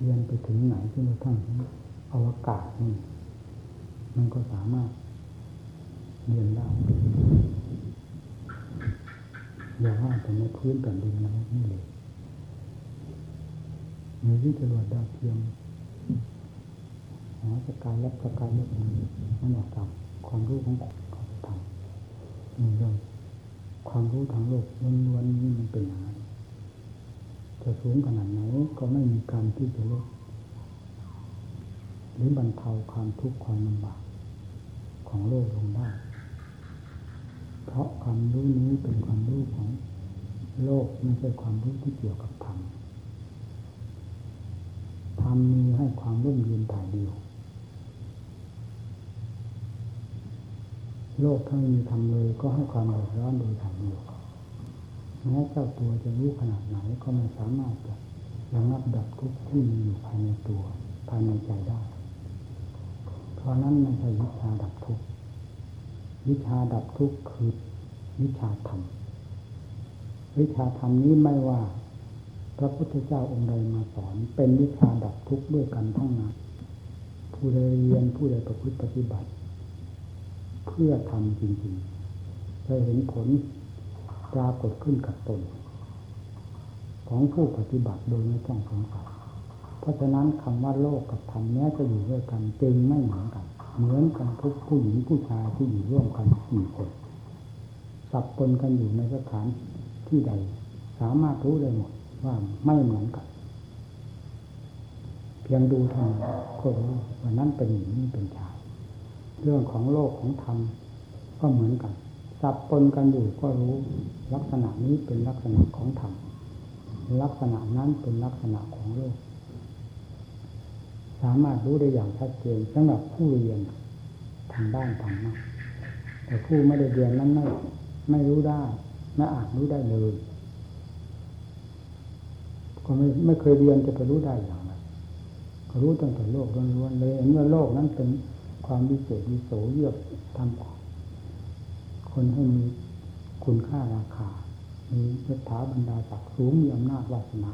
เรียนไปถึงไหนจนกระทั่งอวกาศนี่มันก็สามารถเรียนได้อย่าว่าแต่ในพื้นแผ่นดินนะนี่เลยมีวิจรวดดาวเทียมหาสกายและสกายเล็กมันมันออกจากความรู้ของเขาไปทำนี่เรื่องความรู้ทางโลกล้วนๆนี่มันเป็นอย่างไร จะสูงขนาดไหนก็ไม่มีการที่จะลดหรือบรรเทาความทุกข์ความลำบากของโลกลงได้ เพราะความรู้นี้เป็นความรู้ของโลกไม่ใช่ความรู้ที่เกี่ยวกับธรรม ธรรมมีให้ความร่มเย็นถ่ายเดียว โลกถ้ามีธรรมเลยก็ให้ความเดือดร้อนโดยถ่ายเดียว แม้เจ้าตัวจะรู้ขนาดไหนก็ไม่สามารถจะระงับดับทุกข์ที่มีอยู่ภายในตัวภายในใจได้ เพราะนั้นไม่ใช่วิชาดับทุกข์วิชาดับทุกข์คือวิชาธรรม วิชาธรรมนี้ไม่ว่า พระพุทธเจ้าองค์ใดมาสอน เป็นวิชาดับทุกข์ด้วยกันทั้งนั้นผู้ใดเรียนผู้ใดประพฤติปฏิบัติ เพื่อทำจริงๆจะเห็นผล ปรากฏขึ้นกับตน ของผู้ปฏิบัติโดยไม่ต้องสงสัยเพราะฉะนั้นคำว่าโลกกับธรรมนี้จะอยู่ด้วยกันจึงไม่เหมือนกัน เหมือนกันทุกผู้หญิงผู้ชายที่อยู่ร่วมกันกี่คนสับปนกันอยู่ในสถานที่ใด สามารถรู้ได้หมดว่าไม่เหมือนกันเพียงดูทานั้นก็รู้ว่านั้นเป็นหญิงนี่เป็นชาย เรื่องของโลกของธรรมก็เหมือนกัน สับปนกันอยู่ก็รู้ลักษณะนี้เป็นลักษณะของธรรมลักษณะนั้นเป็นลักษณะของโลก สามารถรู้ได้อย่างชัดเจนสำหรับผู้เรียนทางด้านธรรมะแต่ผู้ไม่ได้เรียนนั้นไม่ไม่รู้ได้ไม่อาจรู้ได้เลย ก็ไม่ไม่เคยเรียนจะไปรู้ได้อย่างไรก็รู้ตั้งแต่โลกล้วนๆเลยเมื่อโลกนั้นเป็นความวิเศษวิโสเยือกทำ คนให้มีคุณค่าราคา มียศถาบรรดาศักดิ์สูงมีอำนาจวาสนา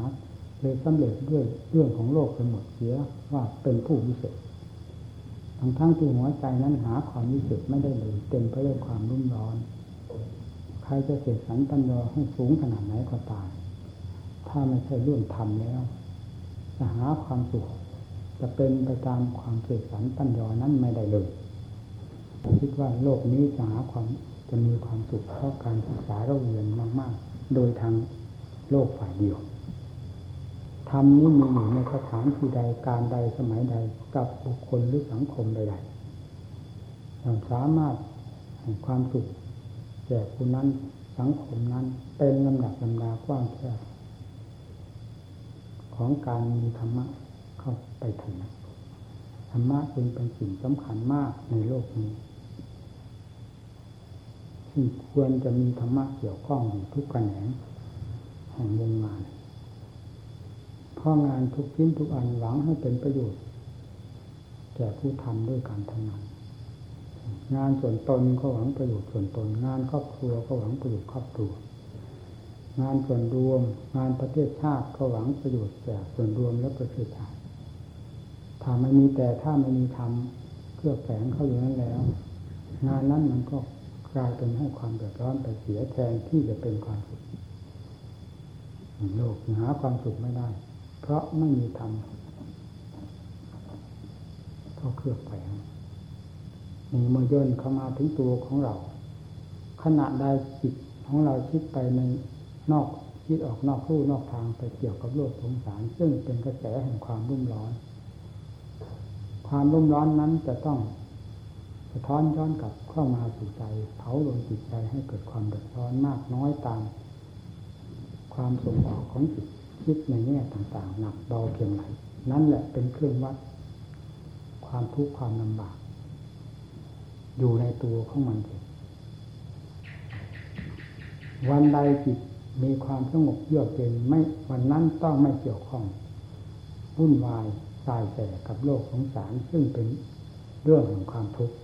เลยสำเร็จด้วยเรื่องของโลกไปหมดเสียว่าเป็นผู้วิเศษทั้งทั้งที่หัวใจนั้นหาความวิเศษไม่ได้เลย เต็มไปด้วยความรุ่มร้อน ใครจะเสกสรรปัญญาให้สูงขนาดไหนก็ตามถ้าไม่ใช่เรื่องธรรมแล้วจะหาความสุขจะเป็นไปตามความเสกสรรปัญญานั้นไม่ได้เลยคิดว่าโลกนี้จะหาความ จะมีความสุขเพราะการศึกษาเราเรียนมาก ๆ โดยทางโลกฝ่ายเดียวธรรมนี้มีอยู่ในสถานที่ใดการใดสมัยใดกับบุคคลหรือสังคมใดๆเราสามารถให้ความสุขแก่ผู้นั้นสังคมนั้นเป็นลำดับลำดากว้างแคบของการมีธรรมะเข้าไปถึงธรรมะจึงเป็นสิ่งสำคัญมากในโลกนี้ ที่ควรจะมีธรรมะเกี่ยวข้องอยู่ทุกแขนงแห่งวงงานเพราะงานทุกชิ้นทุกอันหวังให้เป็นประโยชน์แก่ผู้ทำด้วยการทำงานงานส่วนตนก็หวังประโยชน์ส่วนตน งานครอบครัวก็หวังประโยชน์ครอบครัว งานส่วนรวม งานประเทศชาติก็หวังประโยชน์แก่ส่วนรวมและประเทศชาติถ้าไม่มีแต่ถ้าไม่มีทำเครื่องแฝงเข้าอยู่นั้นแล้ว งานนั้นมันก็ กลายเป็นให้ความเดือดร้อนไปเสียแทนที่จะเป็นความสุขโลกหาความสุขไม่ได้ เพราะไม่มีธรรมเข้าเครือบแฝงนี่เมื่อย่นเข้ามาถึงตัวของเรา ขณะใดจิตของเราคิดไปในนอกคิดออกนอกรูนอกทางไปเกี่ยวกับโลกสงสาร ซึ่งเป็นกระแสแห่งความรุ่มร้อน ความรุ่มร้อนนั้นจะต้อง สะท้อนย้อนกลับเข้ามาสู่ใจ เผาลงจิตใจให้เกิดความเดือดร้อนมากน้อยตาม ความสมออกของจิตคิดในแง่ต่างๆหนักเบาเพียงไรนั่นแหละเป็นเครื่องวัด ความทุกข์ความลำบาก อยู่ในตัวของมันเองวันใดจิตมีความสงบเยือกเย็นไม่วันนั้นต้องไม่เกี่ยวข้องวุ่นวายสายแสกับโลกสงสารซึ่งเป็นเรื่องของความทุกข์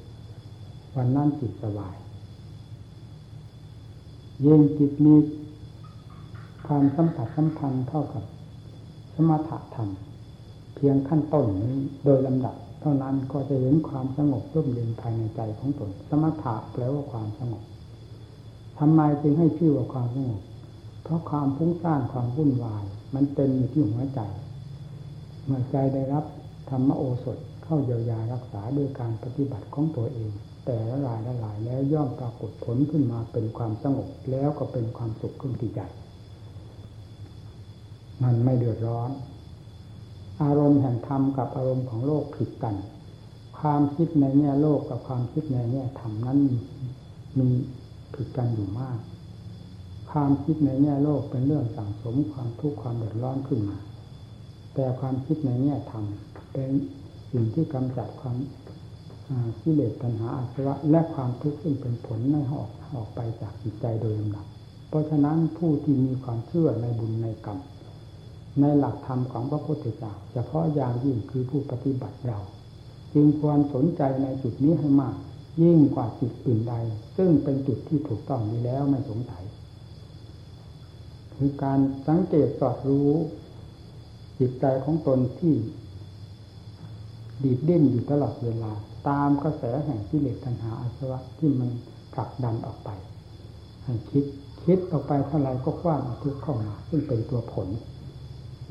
วันนั้นจิตสบายยิ่งจิตมีความสัมผัสสัมพันธ์เท่ากับ สมถะธรรม เพียงขั้นต้นนี้โดยลำดับ เท่านั้นก็จะเห็นความสงบร่มเย็นภายในใจของตน สมถะแปลว่าความสงบทำไมจึงให้ชื่อว่าความสงบเพราะความฟุ้งซ่านความวุ่นวาย มันเต็มอยู่ที่หัวใจ เมื่อใจได้รับธรรมโอสถเข้าเยียวยารักษาด้วยการปฏิบัติของตัวเอง แต่ละลายละลายแล้วย่อมปรากฏผลขึ้นมาเป็นความสงบแล้วก็เป็นความสุขขึ้นที่ใจมันไม่เดือดร้อน อารมณ์แห่งธรรมกับอารมณ์ของโลกผิดกัน ความคิดในแง่โลกกับความคิดในแง่ธรรมนั้นมีผิดกันอยู่มาก ความคิดในแง่โลกเป็นเรื่องสั่งสมความทุกข์ความเดือดร้อนขึ้นมา แต่ความคิดในแง่ธรรมเป็นสิ่งที่กำจัดความ กิเลสตัณหาอาสวะและความทุกข์ซึ่งเป็นผลในหอกออกไปจากจิตใจโดยลำดับ เพราะฉะนั้นผู้ที่มีความเชื่อในบุญในกรรม ในหลักธรรมของพระพุทธเจ้าเฉพาะอย่างยิ่งคือผู้ปฏิบัติเรา จึงควรสนใจในจุดนี้ให้มาก ยิ่งกว่าจุดอื่นใด ซึ่งเป็นจุดที่ถูกต้องนี้แล้วไม่สงสัย คือการสังเกตสอดรู้จิตใจของตนที่ดีดเดิ้นอยู่ตลอดเวลา ตามกระแสแห่งกิเลสตัณหาอาสวะที่มันผลักดันออกไป ให้คิดคิดออกไปเท่าไรก็คว้านทุกข์เข้ามาซึ่งเป็นตัวผล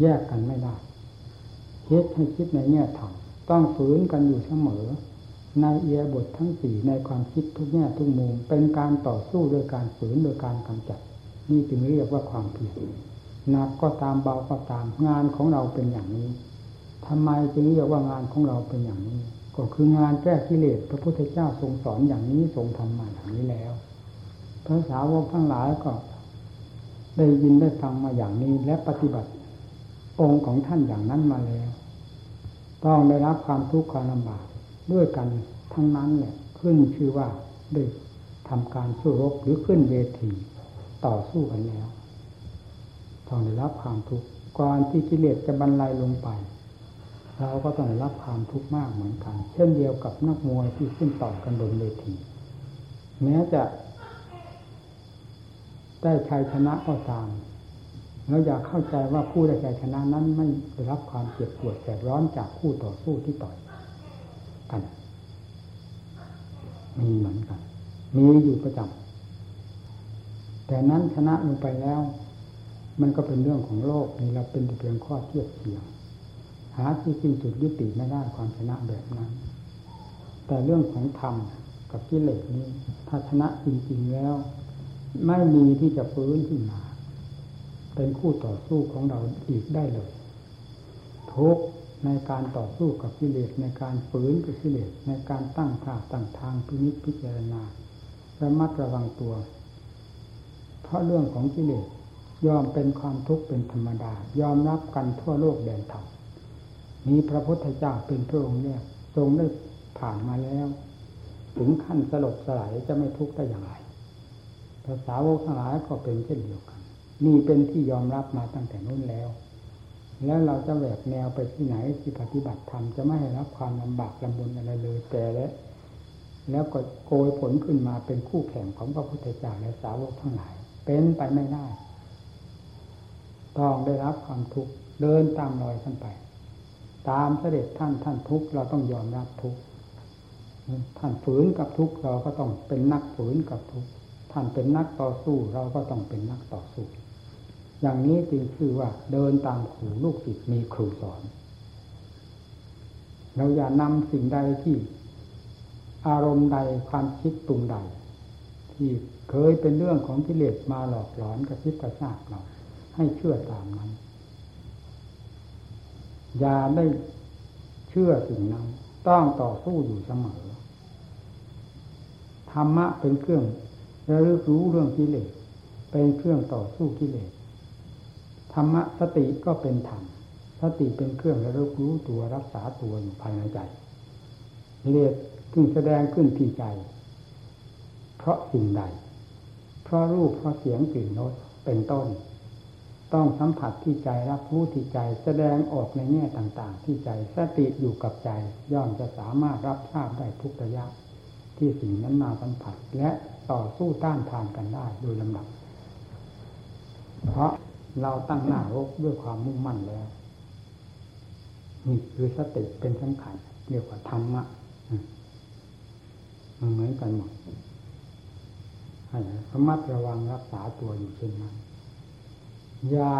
แยกกันไม่ได้คิดให้คิดในแง่ธรรมต้องฝืนกันอยู่เสมอ ในเอียบททั้งสี่ในความคิดทุกแง่ทุกมุมเป็นการต่อสู้โดยการฝืนโดยการกำจัด นี่จึงเรียกว่าความเพียรหนักก็ตามเบาก็ตามงานของเราเป็นอย่างนี้ทำไมจึงเรียกว่างานของเราเป็นอย่างนี้ ก็คืองานแก้กิเลสพระพุทธเจ้าทรงสอนอย่างนี้ทรงทำมาอย่างนี้แล้วพระสาวกทั้งหลายก็ได้ยินได้ฟังมาอย่างนี้และปฏิบัติ องค์ของท่านอย่างนั้นมาแล้ว ต้องได้รับความทุกข์ความลำบากด้วยกันทั้งนั้นเนี่ยขึ้นชื่อว่าได้ทำการสู้รบหรือขึ้นเวทีต่อสู้กันแล้วต้องได้รับความทุกข์ก่อนที่กิเลสจะบรรลัยลงไป เราก็ต้องรับความทุกข์มากเหมือนกัน เช่นเดียวกับนักมวยที่ขึ้นต่อกันบนเวที แม้จะ ได้ชัยชนะก็ตามเราอยากเข้าใจว่าผู้ได้ชัยชนะนั้นไม่ได้รับความเจ็บปวดแสบร้อนจากคู่ต่อสู้ที่ต่อยกัน มีเหมือนกัน มีอยู่ประจำแต่นั้นชนะลงไปแล้ว มันก็เป็นเรื่องของโลกนี่เราเป็นเพียงข้อเทียบเทียง หาที่สิ้นสุดยุติไม่ได้ความชนะแบบนั้น แต่เรื่องของธรรมกับกิเลสนี้ถ้าชนะจริงๆแล้ว ไม่มีที่จะฟื้นขึ้นมา เป็นคู่ต่อสู้ของเราอีกได้เลยทุกในการต่อสู้กับกิเลสในการฝืนกับกิเลสในการตั้งท่าตั้งทางพินิจพิจารณาระมัดระวังตัว เพราะเรื่องของกิเลสยอมเป็นความทุกข์เป็นธรรมดายอมรับกันทั่วโลกแดนธรรม มีพระพุทธเจ้าเป็นพระองค์เนี่ย ทรงได้ผ่านมาแล้ว ถึงขั้นสลบสลายจะไม่ทุกข์ได้อย่างไรภาษาวกทั้งหลายก็เป็นเช่นเดียวกัน นี่เป็นที่ยอมรับมาตั้งแต่นู้นแล้ว แล้วเราจะแหวกแนวไปที่ไหนที่ปฏิบัติธรรมจะไม่ให้รับความลำบากลำบนอะไรเลยแต่แล้วแล้วก็โกยผลขึ้นมาเป็นคู่แข่งของพระพุทธเจ้าและสาวกทั้งหลาย เป็นไปไม่ได้ ต้องได้รับความทุกข์เดินตามรอยท่านไป ตามเสด็จท่านท่านทุกข์เราต้องยอมรับทุกข์ท่านฝืนกับทุกข์เราก็ต้องเป็นนักฝืนกับทุกข์ท่านเป็นนักต่อสู้เราก็ต้องเป็นนักต่อสู้ อย่างนี้จึงคือว่าเดินตามครูลูกศิษย์มีครูสอน เราอย่านำสิ่งใดที่อารมณ์ใดความคิดตรุงใด ที่เคยเป็นเรื่องของกิเลสมาหลอกหลอนกระซิบกระซาบเราให้เชื่อตามนั้น อย่าได้เชื่อสิ่งนั้นต้องต่อสู้อยู่เสมอธรรมะเป็นเครื่องระลึกรู้เรื่องกิเลสเป็นเครื่องต่อสู้กิเลสธรรมะสติก็เป็นธรรมสติเป็นเครื่องระลึกรู้ตัวรักษาตัวอยู่ภายในใจกิเลสจึงแสดงขึ้นที่ใจ เพราะสิ่งใด เพราะรูปเพราะเสียงกลิ่นรสเป็นต้น ต้องสัมผัสที่ใจรับรู้ที่ใจ แสดงออกในแง่ต่างๆ ที่ใจสติอยู่กับใจ ย่อมจะสามารถรับทราบได้ทุกระยะ ที่สิ่งนั้นมาสัมผัสและต่อสู้ต้านทานกันได้โดยลำดับ เพราะเราตั้งหน้ารบด้วยความมุ่งมั่นแล้วนี่คือสติเป็นสำคัญเรียกว่าธรรมะมันเหมือนกันหมดให้ระมัดระวังรักษาตัวอยู่เช่นนั้น ย่า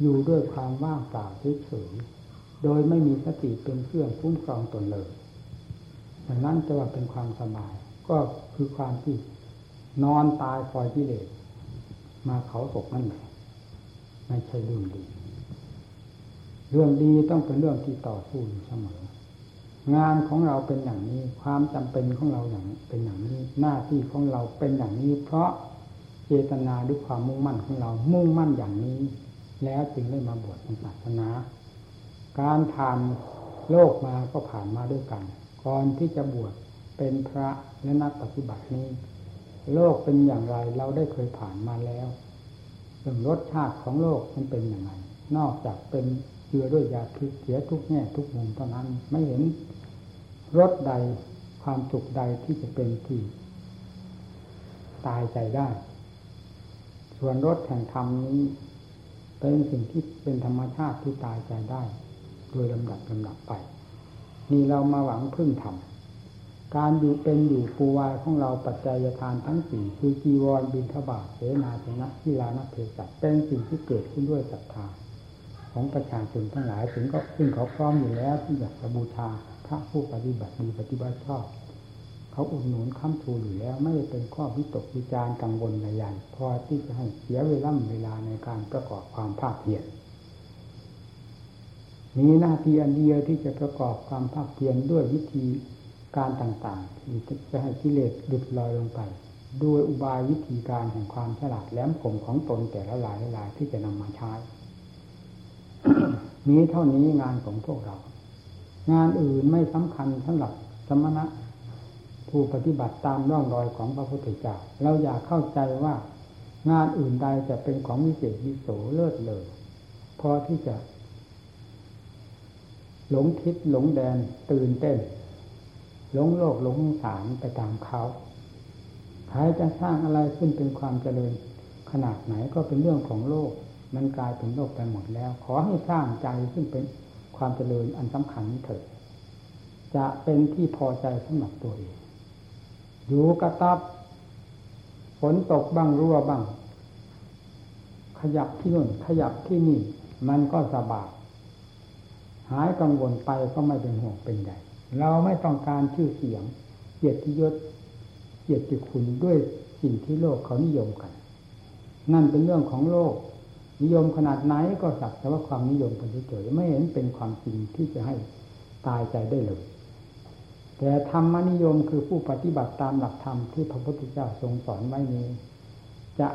อยู่ด้วยความว่างเปล่าเฉยๆโดยไม่มีสติเป็นเครื่องคุ้มครองตนเลยดังนั้นจะว่าเป็นความสบาย ก็คือความที่นอนตายคอยกิเลสมาเขาศกนั่นแหละไม่ใช่เรื่องดี เรื่องดีต้องเป็นเรื่องที่ต่อสู้อยู่เสมองานของเราเป็นอย่างนี้ ความจำเป็นของเราอย่างเป็นอย่างนี้ หน้าที่ของเราเป็นอย่างนี้ เพราะ เจตนาด้วยความมุ่งมั่นของเรา มุ่งมั่นอย่างนี้ แล้วจึงได้มาบวชในศาสนา การผ่านโลกมาก็ผ่านมาด้วยกัน ก่อนที่จะบวชเป็นพระและนักปฏิบัตินี้ โลกเป็นอย่างไรเราได้เคยผ่านมาแล้วเรื่องรสชาติของโลกมันเป็นอย่างไรนอกจากเป็นเจือด้วยยาพิษเสียทุกแง่ทุกมุมเท่านั้นไม่เห็นรสใดความสุขใดที่จะเป็นที่ตายใจได้ ส่วนรสแห่งธรรมนี้ เป็นสิ่งที่เป็นธรรมชาติที่ตายใจได้ โดยลำดับลำดับไป นี่เรามาหวังพึ่งธรรมการอยู่เป็นอยู่ปูวายของเราปัจจัยทานทั้งสี่คือจีวรบินทบาทเสนาสนะกีฬานักเทศเป็นสิ่งที่เกิดขึ้นด้วยศรัทธาของประชาชนทั้งหลายถึงก็ซึ่งเขาพร้อมอยู่แล้วที่อยากบูชาพระผู้ปฏิบัติดีปฏิบัติชอบ เขาอุดหนุนค้ำชูอยู่แล้ว ไม่เป็นข้อวิตกวิจารกังวลใดๆพอที่จะให้เสียเวลาเวลาในการประกอบความภาคเพียรมีหน้าที่อันเดียวที่จะประกอบความภาคเพียรด้วยวิธีการต่างๆที่จะให้กิเลสหลุดลอยลงไปด้วยอุบายวิธีการแห่งความฉลาดแหลมคมของตนแต่ละหลายหลายที่จะนำมาใช้มีเท่านี้งานของพวกเรา งานอื่นไม่สำคัญสำหรับสมณะ ผู้ปฏิบัติตามร่องรอยของพระพุทธเจ้าเราอยากเข้าใจว่างานอื่นใดจะเป็นของวิเศษวิโสเลิศเลยพอที่จะ หลงทิศหลงแดนตื่นเต้น หลงโลกหลงสารไปตามเขาใครจะสร้างอะไรขึ้นเป็นความเจริญ ขนาดไหนก็เป็นเรื่องของโลก มันกลายเป็นโลกไปหมดแล้ว ขอให้สร้างใจซึ่งเป็นความเจริญอันสำคัญนี้เถิดจะเป็นที่พอใจสำหรับตัวเอง อยู่กระตับฝนตกบ้างรั่วบ้าง ขยับที่นู่น ขยับที่นี่ มันก็สบายหายกังวลไปก็ไม่เป็นห่วงเป็นใหญ่เราไม่ต้องการชื่อเสียงเกียรติยศเกียรติคุณด้วยสิ่งที่โลกเขานิยมกัน นั่นเป็นเรื่องของโลก นิยมขนาดไหนก็สักแต่ว่าความนิยมเป็นเฉยไม่เห็นเป็นความจริงที่จะให้ตายใจได้เลย แต่ธรรมนิยมคือผู้ปฏิบัติตามหลักธรรมที่พระพุทธเจ้าทรงสอนไว้นี้ จะ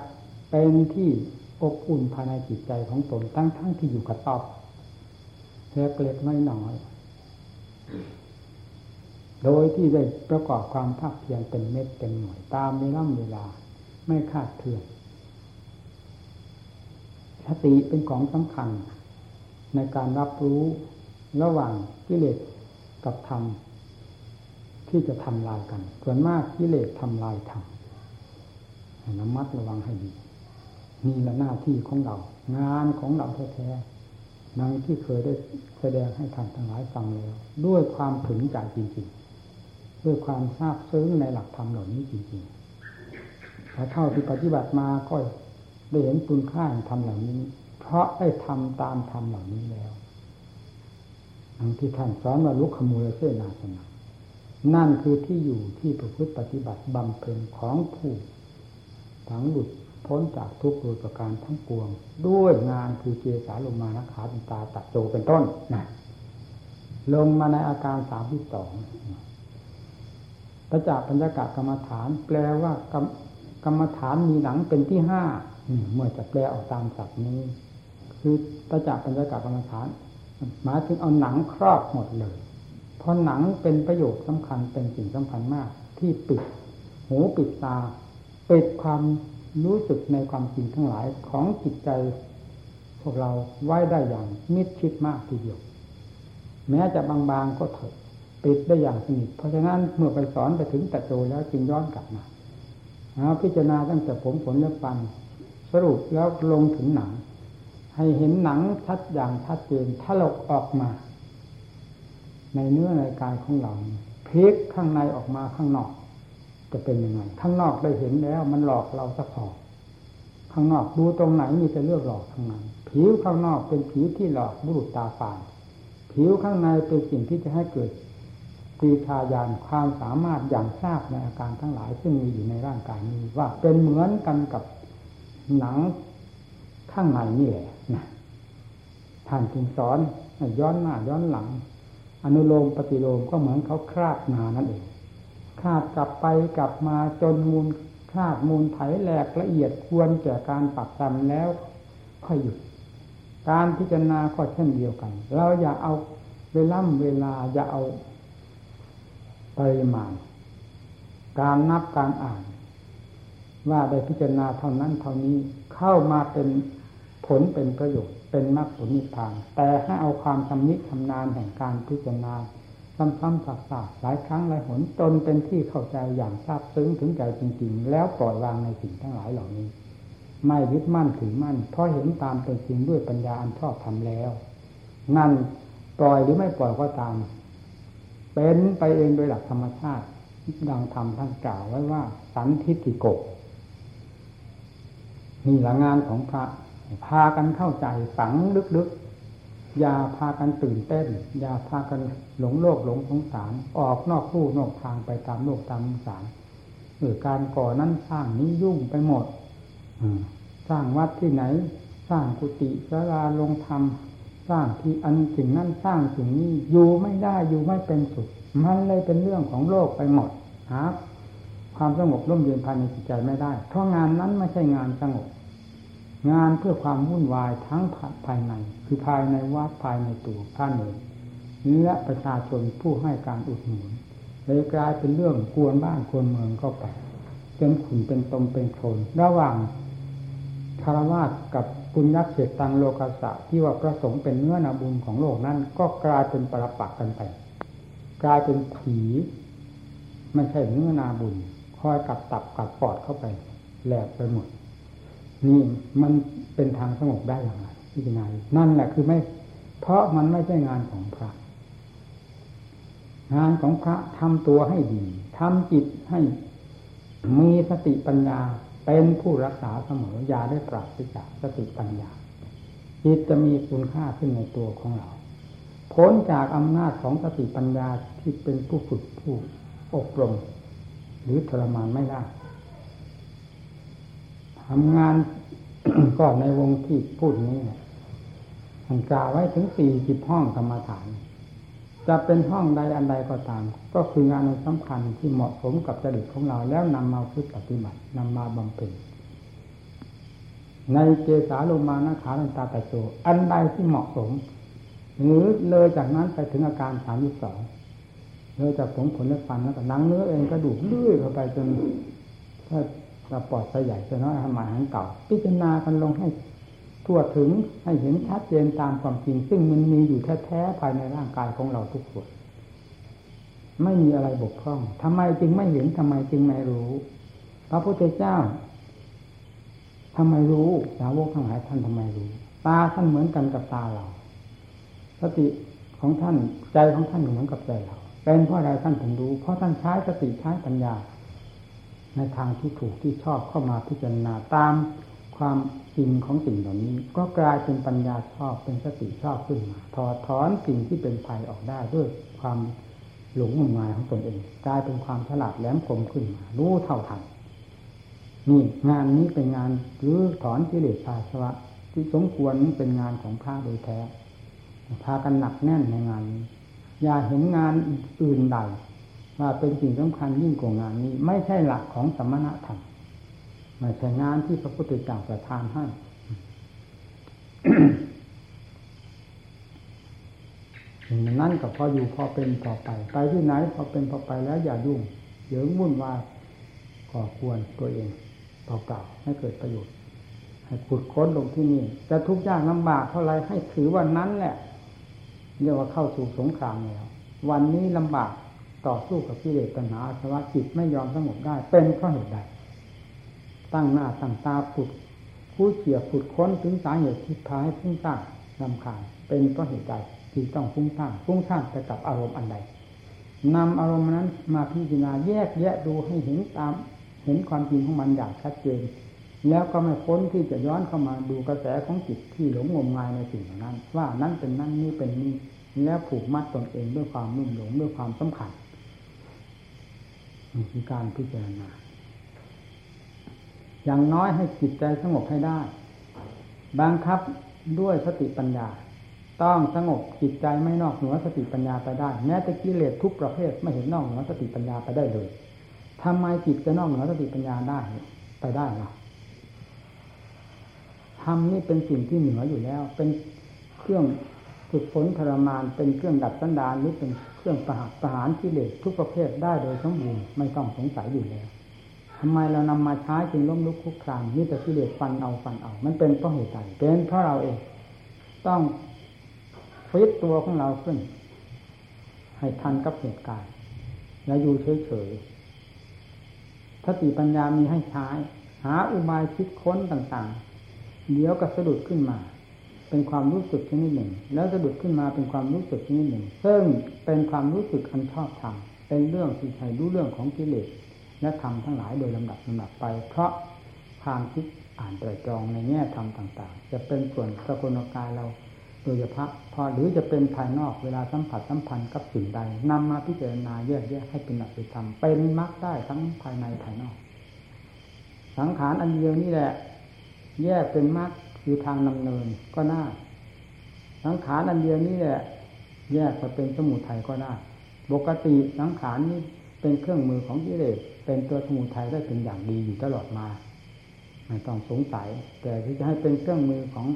เป็นที่อบอุ่นภายในจิตใจของตนตั้งทั้งที่อยู่กับตอบเล็กๆน้อยๆโดยที่ได้ประกอบความภาคเพียรเป็นเม็ดเป็นหน่วยตามเวลาเวลาไม่คาดเคลื่อนสติเป็นของสำคัญในการรับรู้ระหว่างกิเลสกับธรรม ที่จะทำลายกัน ส่วนมากกิเลสทำลายธรรมระมัดระวังให้ดีนี่ละหน้าที่ของเรา งานของเราแท้ๆนังที่เคยได้แสดงให้ท่านทั้งหลายฟังแล้ว ด้วยความถึงใจจริง ๆ ด้วยความทราบซึ้งในหลักธรรมเหล่านี้จริงๆแต่เท่าที่ปฏิบัติมาก็ได้เห็นคุณค่าของธรรมเหล่านี้ เพราะได้ทำตามธรรมเหล่านี้แล้วอังที่ท่านสอนว่าลุกขมูลเสนาสนะ นั่นคือที่อยู่ที่ประพฤติปฏิบัติบำเพ็ญของผู้ทั้งหลุดพ้นจากทุกข์โดยประการทั้งปวง ด้วยงานคือเจสาลงมานะขาตาตัดโจเป็นต้นนะลงมาในอาการสามที่สองพระจากปัญญากะกรรมฐาน แปลว่ากรรกรรมฐานมีหนังเป็นที่ห้าเมื่อจะแปลออกตามศัพท์นี้ คือพระจากปัญญากะกรรมฐานหมายถึงเอาหนังครอบหมดเลย เพราะหนังเป็นประโยชน์สำคัญเป็นสิ่งสำคัญมาก ที่ปิด หูปิดตาปิดความรู้สึกในความจริงทั้งหลายของจิตใจ พวกเราไว้ได้อย่างมิดชิดมากทีเดียว แม้จะบางๆก็เถอะปิดได้อย่างสนิทเพราะฉะนั้นเมื่อไปสอนไปถึงตะโจแล้วจึงย้อนกลับมาเอาพิจารณาตั้งแต่ผมผลเล็บฟันสรุปแล้วลงถึงหนัง ให้เห็นหนังชัดอย่างชัดเจนถลกออกมา ในเนื้อในกายของเราพลิกข้างในออกมาข้างนอก จะเป็นยังไงข้างนอกได้เห็นแล้ว มันหลอกเราสักพอข้างนอกดูตรงไหนมีแต่เลือกหลอกทั้งนั้นผิวข้างนอกเป็นผิวที่หลอกบุรุษตาฝาดผิวข้างในเป็นสิ่งที่จะให้เกิดปีชาญาณความสามารถอย่างทราบในอาการทั้งหลาย ซึ่งมีอยู่ในร่างกายนี้ว่าเป็นเหมือนกันกับหนังข้างในนี่แหละนะท่านจึงสอนย้อนหน้าย้อนหลัง อนุโลมปฏิโลมก็เหมือนเขาคราดนานั่นเองคราดกลับไปกลับมาจนมูลคราดมูลไถแหลกละเอียดควรแก่การปักจำแล้ว ค่อยหยุด การพิจารณาก็เช่นเดียวกัน เราอย่าเอาเวลาเวลาอย่าเอาปริมาณ การนับการอ่าน ว่าได้พิจารณาเท่านั้นเท่านี้เข้ามาเป็นผลเป็นประโยชน์ เป็นมรรคผลนิพพาน แต่ให้เอาความชำนิชำนาญแห่งการพิจารณาซ้ำๆซักๆหลายครั้งหลายหนจนเป็นที่เข้าใจอย่างทราบซึ้งถึงใจจริงๆ แล้วปล่อยวางในสิ่งทั้งหลายเหล่านี้ ไม่ยึดมั่นถือมั่นเพราะเห็นตามเป็นจริงด้วยปัญญาอันชอบทำแล้ว นั่นปล่อยหรือไม่ปล่อยก็ตาม เป็นไปเองโดยหลักธรรมชาติดังธรรมท่านกล่าวไว้ว่า สันทิฏฐิโกนี่ละงานของพระ พากันเข้าใจฝังลึกๆ อย่าพากันตื่นเต้น อย่าพากันหลงโลกหลงสงสาร ออกนอกลู่นอกทางไปตามโลกตามสงสารหรือการก่อนั้นสร้างนี้ยุ่งไปหมดสร้างวัดที่ไหน สร้างกุฏิสลาลงธรรมสร้างที่อันสิ่งนั้นสร้างสิ่งนี้อยู่ไม่ได้อยู่ไม่เป็นสุด มันเลยเป็นเรื่องของโลกไปหมดหาความสงบร่มเย็นภายในจิตใจไม่ได้ เพราะงานนั้นไม่ใช่งานสงบ งานเพื่อความวุ่นวายทั้งภายใน คือภายในวัดภายในตัวท่านเองและประชาชนผู้ให้การอุดหนุนเลยกลายเป็นเรื่องกวนบ้านกวนเมืองเข้าไปจนขุนเป็นตมเป็นโคลนระหว่างคารวาสกับปุญญเศษตังโลกาสะที่ว่าประสงค์เป็นเนื้อนาบุญของโลกนั้น ก็กลายเป็นปรปักกันไป กลายเป็นผีไม่ใช่เนื้อนาบุญคอยกัดตับกัดปอดเข้าไปแหลกไปหมด นี่มันเป็นทางสงบได้อย่างไรพิจารณานั่นแหละคือไม่ เพราะมันไม่ใช่งานของพระ งานของพระทำตัวให้ดีทำจิตให้มีสติปัญญาเป็นผู้รักษาเสมออย่าได้ปราศจากสติปัญญาจิตจะมีคุณค่าขึ้นในตัวของเราพ้นจากอำนาจของสติปัญญาที่เป็นผู้ฝึกผู้อบรม หรือทรมานไม่ได้ ทำงานก็ในวงที่พูดนี้ท่านกล่าวไว้ถึงสี่สิบห้องกรรมฐาน จะเป็นห้องใดอันใดก็ตาม ก็คืองานสำคัญที่เหมาะสมกับจริตของเราแล้วนำมาพึ่ปฏิบัตินำมาบำเพ็ญในเจสาโลมานะขาลันตาตะโจอันใดที่เหมาะสม หรือเลยจากนั้นไปถึงอาการสามสองเลยจากผมผลและฟันแล้วก็นังเนื้อเองกระดูกเลื่อยเข้าไปจนถ้า เราปลอดไปใหญ่จะน้อยหมายหังเก่า พิจารณากันลงให้ทั่วถึงให้เห็นชัดเจนตามความจริง ซึ่งมันมีอยู่แท้ๆภายในร่างกายของเราทุกส่วนไม่มีอะไรบกพร่องทำไมจึงไม่เห็นทำไมจึงไม่รู้ พระพุทธเจ้าทำไมรู้สาวกทั้งหลายท่านทำไมรู้ ตาท่านเหมือนกันกับตาเรา สติของท่านใจของท่านเหมือนกับใจเรา เป็นเพราะอะไรท่านถึงรู้ เพราะท่านใช้สติใช้ปัญญา ในทางที่ถูกที่ชอบเข้ามาพิจารณาตามความจริงของสิ่งเหล่านี้ ก็กลายเป็นปัญญาชอบเป็นสติชอบขึ้นมาถอดถอนสิ่งที่เป็นภัยออกได้ด้วยความหลงงมงายของตนเอง กลายเป็นความฉลาดแหลมคมขึ้นมารู้เท่าทันนี่งานนี้เป็นงานหรือถอนกิเลสอาสวะ ที่สมควรเป็นงานของพระโดยแท้พากันหนักแน่นในงานนี้อย่าเห็นงานอื่นใด ว่าเป็นสิ่งสำคัญยิ่งกว่างานนี้ ไม่ใช่หลักของสมณธรรมไม่ใช่งานที่พระพุทธเจ้าประทานให้นั่นก็พออยู่พอเป็นพอไป ไปที่ไหนพอเป็นพอไปแล้วอย่ายุ่งเยิงวุ่นวายก่อควรตัวเองเปล่าๆให้เกิดประโยชน์ ให้ขุดค้นลงที่นี่จะทุกข์ยากลำบากเท่าไรให้ถือว่านั้นแหละเรียกว่าเข้าสู่สงครามแล้ววันนี้ลำบาก ต่อสู้กับกิเลสตัณหาสวะจิตไม่ยอมสงบได้ เป็นเพราะเหตุใด ตั้งหน้าตั้งตาผุดคู่เขี่ยผุดค้นถึงสาเหตุที่พาให้พุ่งสร้างลำคาญเป็นเพราะเหตุใดที่ต้องฟุ้งซ่านฟุ้งซ่านไปกับอารมณ์อันใดนำอารมณ์นั้นมาพิจารณาแยกแยะดูให้เห็นตามเห็นความจริงของมันอย่างชัดเจน แล้วก็ไม่พ้นที่จะย้อนเข้ามาดูกระแสของจิตที่หลงงมงายในสิ่งนั้น ว่านั้นเป็นนั่นนี่เป็นนี่แล้วผูกมัดตนเองด้วยความนุ่มหลงด้วยความสำคัญ นี่คือการพิจารณา อย่างน้อยให้จิตใจสงบให้ได้ บังคับด้วยสติปัญญา ต้องสงบจิตใจไม่นอกเหนือสติปัญญาไปได้ แม้แต่กิเลสทุกประเภทไม่เห็นนอกเหนือสติปัญญาไปได้เลยทำไมจิตจะนอกเหนือสติปัญญาได้ไปได้ล่ะทำนี่เป็นสิ่งที่เหนืออยู่แล้ว เป็นเครื่อง ฝึกฝนทรมานเป็นเครื่องดัดสันดานหรือเป็นเครื่องประหารประหารกิเลสทุกประเภทได้โดยสมบูรณ์ไม่ต้องสงสัยอยู่แล้วทำไมเรานำมาใช้จึงล้มลุกคุกครานนี่แต่กิเลสฟันเอาฟันเอา มันเป็นเพราะเหตุใดเป็นเพราะเราเอง ต้องฟิตตัวของเราขึ้น ให้ทันกับเหตุการณ์อย่าอยู่เฉยๆสติปัญญามีให้ใช้หาอุบายคิดค้นต่างๆ เดี๋ยวก็สะดุดขึ้นมา เป็นความรู้สึกชนิดหนึ่ง แล้วสะดุดขึ้นมาเป็นความรู้สึกชนิดหนึ่ง ซึ่งเป็นความรู้สึกอันชอบธรรมเป็นเรื่องที่ใช้รู้เรื่องของกิเลสและธรรมทั้งหลายโดยลำดับลำดับไป เพราะความคิดอ่านตรจองในแง่ธรรมต่าง ๆ จะเป็นส่วนสกุลกายเราโดยเฉพาะพอหรือจะเป็นภายนอกเวลาสัมผัสสัมพันธ์กับสิ่งใดนำมาพิจารณาแยกแยะให้เป็นหลักเป็นธรรมเป็นมรรคได้ทั้งภายในภายนอก สังขารอันเดียวนี่แหละ แยกเป็นมรรค คือทางนำเนินก็น่าสังขารอันเดียวนี่แหละ แยกมาเป็นสมุทัยก็ได้ปกติสังขารนี้เป็นเครื่องมือของกิเลสเป็นตัวสมุทัยได้เป็นอย่างดีอยู่ตลอดมาไม่ต้องสงสัย แต่ที่จะให้เป็นเครื่องมือของ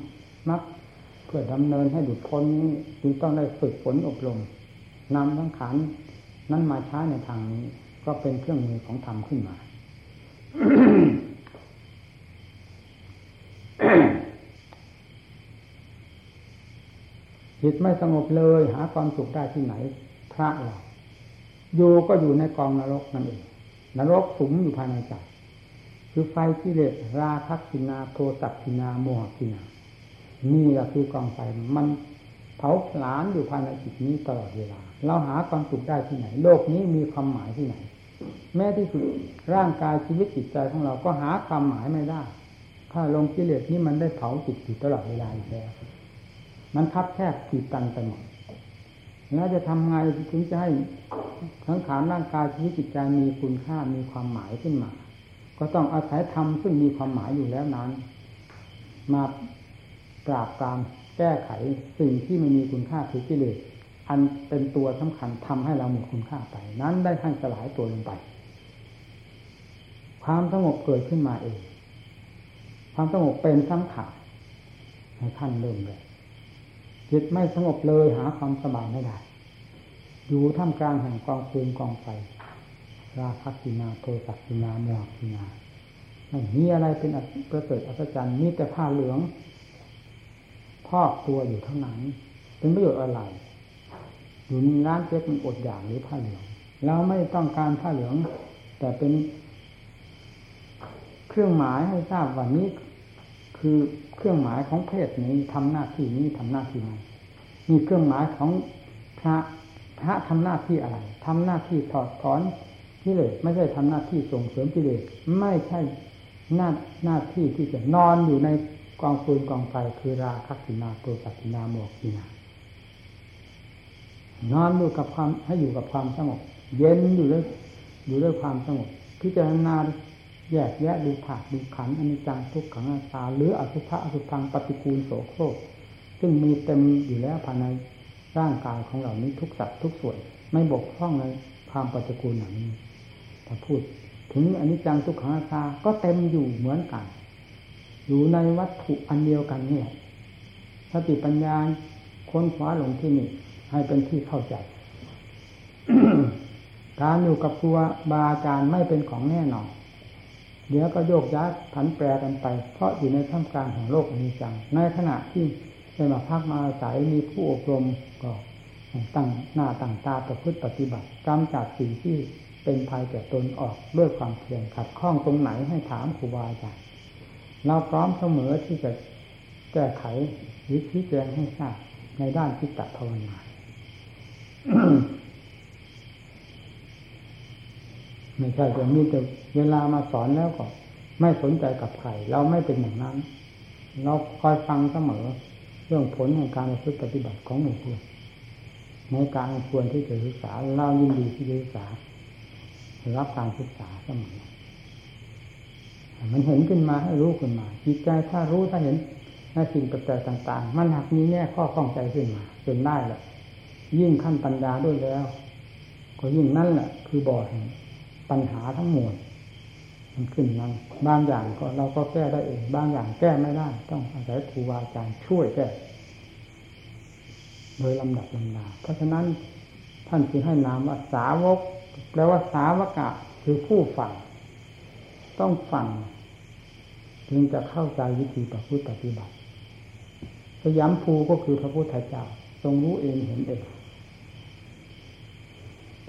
มรรคเพื่อดำเนินให้หลุดพ้นนี้จึงต้องได้ฝึกฝนอบรมนำสังขารนั้นมาใช้ในทางนี้ ก็เป็นเครื่องมือของธรรมขึ้นมา จิตไม่สงบเลย หาความสุขได้ที่ไหน พระเราอยู่ก็อยู่ในกองนรกนั่นเองนรกสุมอยู่ภายในใจคือไฟที่เลสราคักินาโทสักินาโมหกินานี่แหละคือกองไฟมันเผาผลาญอยู่ภายในจิตนี้ตลอดเวลา เราหาความสุขได้ที่ไหน โลกนี้มีความหมายที่ไหน แม้ที่สุดร่างกายชีวิตจิตใจของเราก็หาความหมายไม่ได้ ถ้าลงกิเลสนี้มันได้เผาจิตอยู่ตลอดเวลาอยู่แล้ว มันคับแคบขีดตันไปหมดแล้วจะทำไงถึงจะให้ทั้งขานร่างกายชีวิตจิตใจมีคุณค่ามีความหมายขึ้นมา ก็ต้องอาศัยธรรมซึ่งมีความหมายอยู่แล้วนั้น มาปราบปรามแก้ไขสิ่งที่ไม่มีคุณค่าคือกิเลสอันเป็นตัวสำคัญทำให้เราหมดคุณค่าไป นั้นได้ท่านสลายตัวลงไป ความสงบเกิดขึ้นมาเอง ความสงบเป็นสำคัญให้ท่านเริ่มเลย จิตไม่สงบเลยหาความสบายไม่ได้อยู่ท่ามกลางแห่งกองฟืนกองไฟราคะกินาโทสักินาโมหกินาไม่มีอะไรเป็นประเสริฐอัศจรรย์มีแต่ผ้าเหลือง พอกตัวอยู่เท่านั้นเป็นประโยชน์อะไรอยู่ในร้านเจ๊กมันอดอยางหรือผ้าเหลืองเราไม่ต้องการผ้าเหลือง แต่เป็น เครื่องหมายให้ทราบว่านี้ คือเครื่องหมายของเพศนี้ทำหน้าที่นี้ทำหน้าที่นั้นมีเครื่องหมายของพระพระทำหน้าที่อะไรทำหน้าที่ถอดถอนกิเลสไม่ใช่ทำหน้าที่ส่งเสริมกิเลสไม่ใช่หน้าหน้าที่ที่จะนอนอยู่ในกองฟืนกองไฟคือราคักินาตัวสักินาโมกินานอนอยู่กับความให้อยู่กับความสงบ เย็นอยู่ด้วยอยู่ด้วยความสงบพิจารณา แยกแยะดูถาดดูขันอนิจจังทุกขังอาตา หรืออสุภะอสุพังปฏิกูลโสโครกซึ่งมีเต็มอยู่แล้วภายในร่างกายของเหล่านี้ทุกสัตว์ทุกส่วน ไม่บกพร่องในความปฏิกูลอย่างนี้ถ้าพูด ถึงอนิจจังทุกขังอาตาก็เต็มอยู่เหมือนกัน อยู่ในวัตถุอันเดียวกันนี่สติปัญญาค้นคว้าลงที่นี่ให้เป็นที่เข้าใจการอยู่กับครูบาอาจารย์ไม่เป็นของแน่นอน เดี๋ยวก็โยกย้ายผันแปรกันไป เพราะอยู่ในท่ามกลางของโลกนี้จัง ในขณะที่ได้มาพักมาอาศัยมีผู้อบรมก็ตั้งหน้าตั้งตาประพฤติปฏิบัติกำจัดสิ่งที่เป็นภัยแก่ตนออกด้วยความเพียรขัดข้องตรงไหนให้ถามครูบาอาจารย์เราพร้อมเสมอที่จะแก้ไขหรือชี้แจงให้ทราบในด้านจิตตภาวนา ไม่ใช่แต่มีแต่เวลามาสอนแล้วก็ไม่สนใจกับใครเราไม่เป็นอย่างนั้น เราคอยฟังเสมอ เรื่องผลแห่งการปฏิบัติของหมู่เพื่อนในการควรที่จะศึกษาเรายินดีที่จะศึกษา รับการศึกษาเสมอมันเห็นขึ้นมาให้รู้ขึ้นมาจิตใจถ้ารู้ถ้าเห็นในสิ่งแปลกๆต่าง ๆ มันหักมีแง่ข้อข้องใจขึ้นมาเป็นได้แหละยิ่งขั้นปัญญาด้วยแล้ว ก็ยิ่งนั่นแหละคือบ่อแห่ง ปัญหาทั้งมวลมันขึ้นนั้น บางอย่างก็เราก็แก้ได้เอง บางอย่างแก้ไม่ได้ ต้องอาศัยครูบาอาจารย์ช่วยแก้โดยลำดับลำดา เพราะฉะนั้นท่านจึงให้นามว่าสาวก แปลว่าสาวกะ คือผู้ฟังต้องฟังจึงจะเข้าใจวิธีประพฤติปฏิบัติสยามภูก็คือพระพุทธเจ้าทรงรู้เองเห็นเอง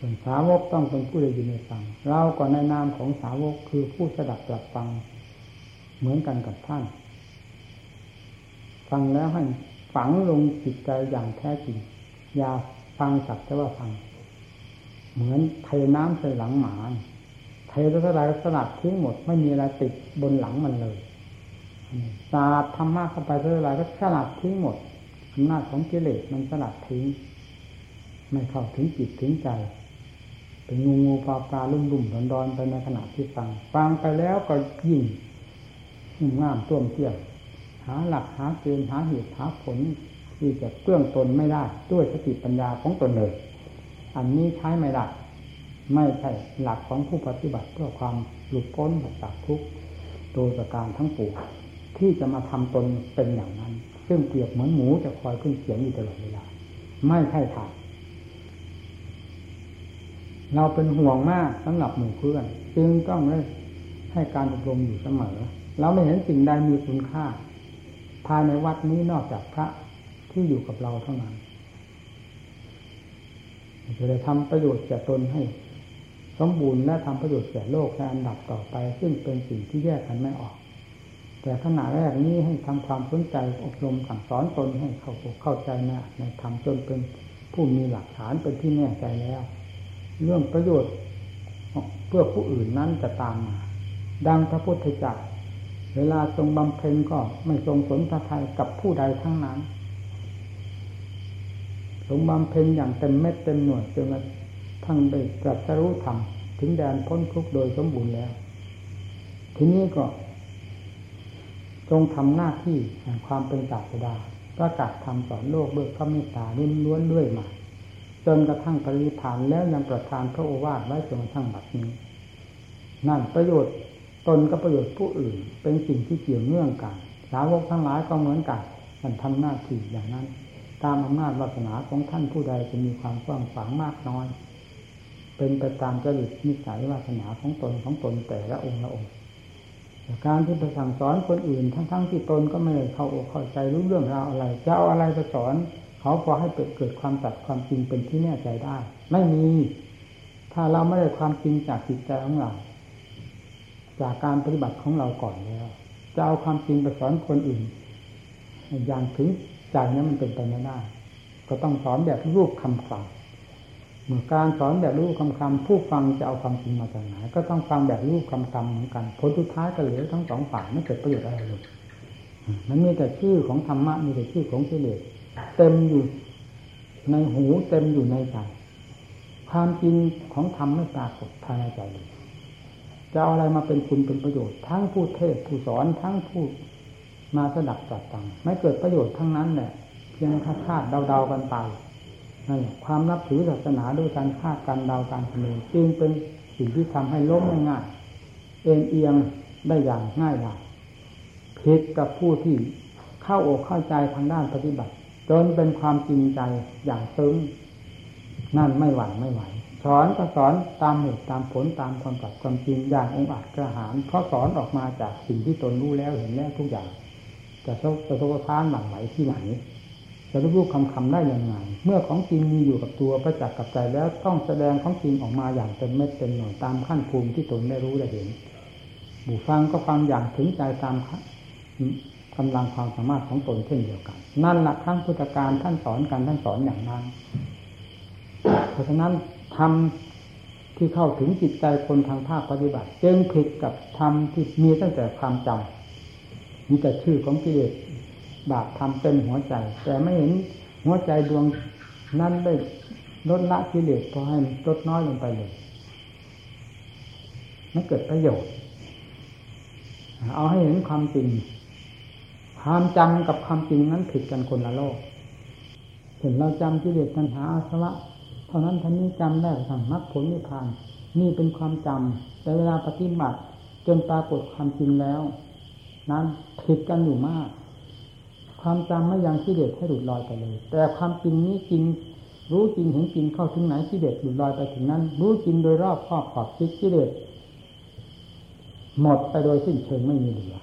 นสาวกต้องเป็นผู้ได้ยินได้ฟังเราก็ในนามของสาวกคือผู้สดับตรับฟัง เหมือนกันกับท่าน ฟังแล้วให้ฝังลงจิตใจอย่างแท้จริงอย่าฟังสักแต่ว่าฟัง เหมือนเทน้ำใส่หลังหมาเทเท่าไรก็สลัดทิ้งหมด ไม่มีอะไรติดบนหลังมันเลยสาดธรรมะเข้าไปเท่าไรก็สลัดทิ้งหมดอำนาจของกิเลสมันสลัดทิ้ง ไม่เข้าถึงจิตถึงใจ เป็นงูงูปลาปลาลุ่มลุ่มดอนดอนไปในขณะที่ฟัง ฟังไปแล้วก็ยิ่งงงามต้วมเที่ยงหาหลักหาเกณฑ์หาเหตุหาผล ที่จะเปื้องตนไม่ได้ด้วยสติปัญญาของตนเลย อันนี้ใช้ไม่ได้ไม่ใช่หลักของผู้ปฏิบัติเพื่อความหลุดพ้นจากทุกข์โดยประการทั้งปวงที่จะมาทำตนเป็นอย่างนั้น ซึ่งเปรียบเหมือนหมูจะคอยขึ้นเสียงอยู่ตลอดเวลาไม่ใช่ทาง เราเป็นห่วงมากสำหรับหมู่เพื่อน จึงต้องให้การอบรมอยู่เสมอ เราไม่เห็นสิ่งใดมีคุณค่า ภายในวัดนี้นอกจากพระที่อยู่กับเราเท่านั้นจะได้ทำประโยชน์แก่ตนให้ สมบูรณ์และทำประโยชน์แก่โลกในอันดับต่อไป ซึ่งเป็นสิ่งที่แยกกันไม่ออก แต่ขณะแรกนี้ให้ทำความสนใจอบรมสั่งสอนตนให้เข้าเข้าใจนะในธรรมจนเป็นผู้มีหลักฐานเป็นที่แน่ใจแล้ว เรื่องประโยชน์ เพื่อผู้อื่นนั้นจะตามมา ดังพระพุทธเจ้าเวลาทรงบำเพ็ญก็ไม่ทรงสนพระทัยกับผู้ใดทั้งนั้นทรงบำเพ็ญอย่างเต็มเม็ดเต็มหน่วยจนทั้งได้ตรัสรู้ธรรมถึงแดนพ้นทุกข์โดยสมบูรณ์แล้ว ทีนี้ก็ จงทำหน้าที่แห่งความเป็นศาสดาประกาศธรรมสอนโลกด้วยพระเมตตาล้นล้วนด้วยมา จนกระทั่งปริพานแล้วยังประทานพระโอวาทไว้จนกระทั่งบัดนี้ นั่นประโยชน์ตนกับประโยชน์ผู้อื่น เป็นสิ่งที่เกี่ยวเนื่องกัน สาวกทั้งหลายก็เหมือนกันมันทำหน้าที่อย่างนั้น ตามอำนาจวาสนาของท่านผู้ใดจะมีความกว้างขวางมากน้อย เป็นไปตามจริตนิสัยวาสนาของตนของตนแต่ละองค์ละองค์การที่ไปสั่งสอนคนอื่น ทั้งๆทที่ตนก็ไม่ได้เข้าอกเข้าใจรู้เรื่องราวอะไรจะเอาอะไรไปสอน เขาพอให้เกิดความตัดความจริงเป็นที่แน่ใจได้ ไม่มี ถ้าเราไม่ได้ความจริงจากจิตใจของเรา จากการปฏิบัติของเราก่อนแล้วจะเอาความจริงไปสอนคนอื่น อย่างถึงใจนั้มันเป็นไปไม่ได้ ก็ต้องสอนแบบรูปคำสั่งเมื่อการสอนแบบรู้คำคำผู้ฟังจะเอาความจริงมาจากไหนก็ต้องฟังแบบรู้คำคำเหมือนกันผลสุดท้ายก็เหลือทั้งสองฝ่ายไม่เกิดประโยชน์อะไรเลยมันมีแต่ชื่อของธรรมะมีแต่ชื่อของกิเลส เต็มอยู่ในหูเต็มอยู่ในใจความจริงของธรรมไม่ปรากฏภายในใจเลยจะเอาอะไรมาเป็นคุณเป็นประโยชน์ ทั้งผู้เทศผู้สอนทั้งผู้มาสดับจัดตังไม่เกิดประโยชน์ทั้งนั้นแหละเพียงคาดคาดเดาๆกันไปนั่นความนับถือศาสนาด้วยการฆ่ากันดาวการคำนจึงเป็นสิ่งที่ทำให้ล้มง่ายเอ็นเอียงได้อย่างง่ายดายผิดกับผู้ที่เข้าอกเข้าใจทางด้านปฏิบัติ จนเป็นความจริงใจอย่างซึ้งนั่นไม่หวั่นไม่ไหวสอนก็สอนตามเหตุตามผลตามความตัดความจริงอย่างองอาจกระหารเพราะสอนออกมาจากสิ่งที่ตนรู้แล้วเห็นแล้วทุกอย่างจะจะสะท้านหลังไหลที่ไหนจะรู้คำคำได้ยังไงเมื่อของจริงมีอยู่กับตัวประจักษ์กับใจแล้วต้องแสดงของจริงออกมาอย่างเต็มเม็ดเต็มหน่วยตามขั้นภูมิที่ตนได้รู้ได้เห็นบูฟังก็ฟังอย่างถึงใจตาม กำลังความสามารถของตนเช่นเดียวกัน นั่นแหละครั้งพุทธการท่านสอนกันท่านสอนอย่างนั้น เพราะฉะนั้นทำที่เข้าถึงจิตใจคนทางภาคปฏิบัติจึงผิดกับธรรมที่มีตั้งแต่ความจำมีแต่ชื่อของกิเลสบาปทำเต็มหัวใจ แต่ไม่เห็นหัวใจดวงนั้นได้ลดละกิเลสพอให้ลดน้อยลงไปเลยไม่เกิดประโยชน์ เอาให้เห็นความจริง ความจำกับความจริงนั้นผิดกันคนละโลกเห็นเราจำกิเลสตัณหาอาสวะเท่านั้นท่านนี้จำได้สั่งมรรคผลนิพพาน นี่เป็นความจำแต่เวลาปฏิบัติจนปรากฏความจริงแล้ว นั้นผิดกันอยู่มาก ความจำไม่ยังกิเลสให้หลุดลอยไปเลย แต่ความจริงนี้จริง รู้จริงเห็นจริงเข้าถึงไหนกิเลสหลุดลอยไปถึงนั้น รู้จริงโดยรอบครอบขอบคิดกิเลสหมดไปโดยสิ้นเชิงไม่มีเหลือ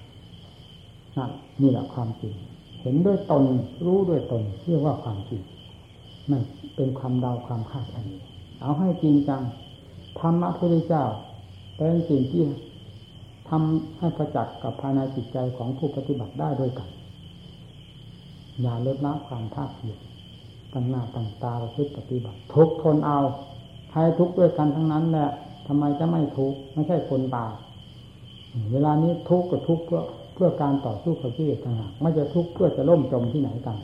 นั่นนี่แหละความจริง เห็นด้วยตนรู้ด้วยตนเรียกว่าความจริงไม่เป็นความเดาความคาดคะเนเอาให้จริงจังธรรมะพระพุทธเจ้าเป็นสิ่งที่ทำให้ประจักษ์กับภายในจิตใจของผู้ปฏิบัติได้ด้วยกัน อย่าลดละความภาคเพียรตั้งหน้าตั้งตาประพฤติปฏิบัติ ทุกทนเอาใครทุกข์ด้วยกันทั้งนั้นแหละทำไมจะไม่ทุกข์ไม่ใช่คนตาเวลานี้ทุกข์ก็ทุกข์เพื่อ เพื่อการต่อสู้กับกิเลสต่างหากไม่จะทุกข์เพื่อจะล่มจมที่ไหนกัน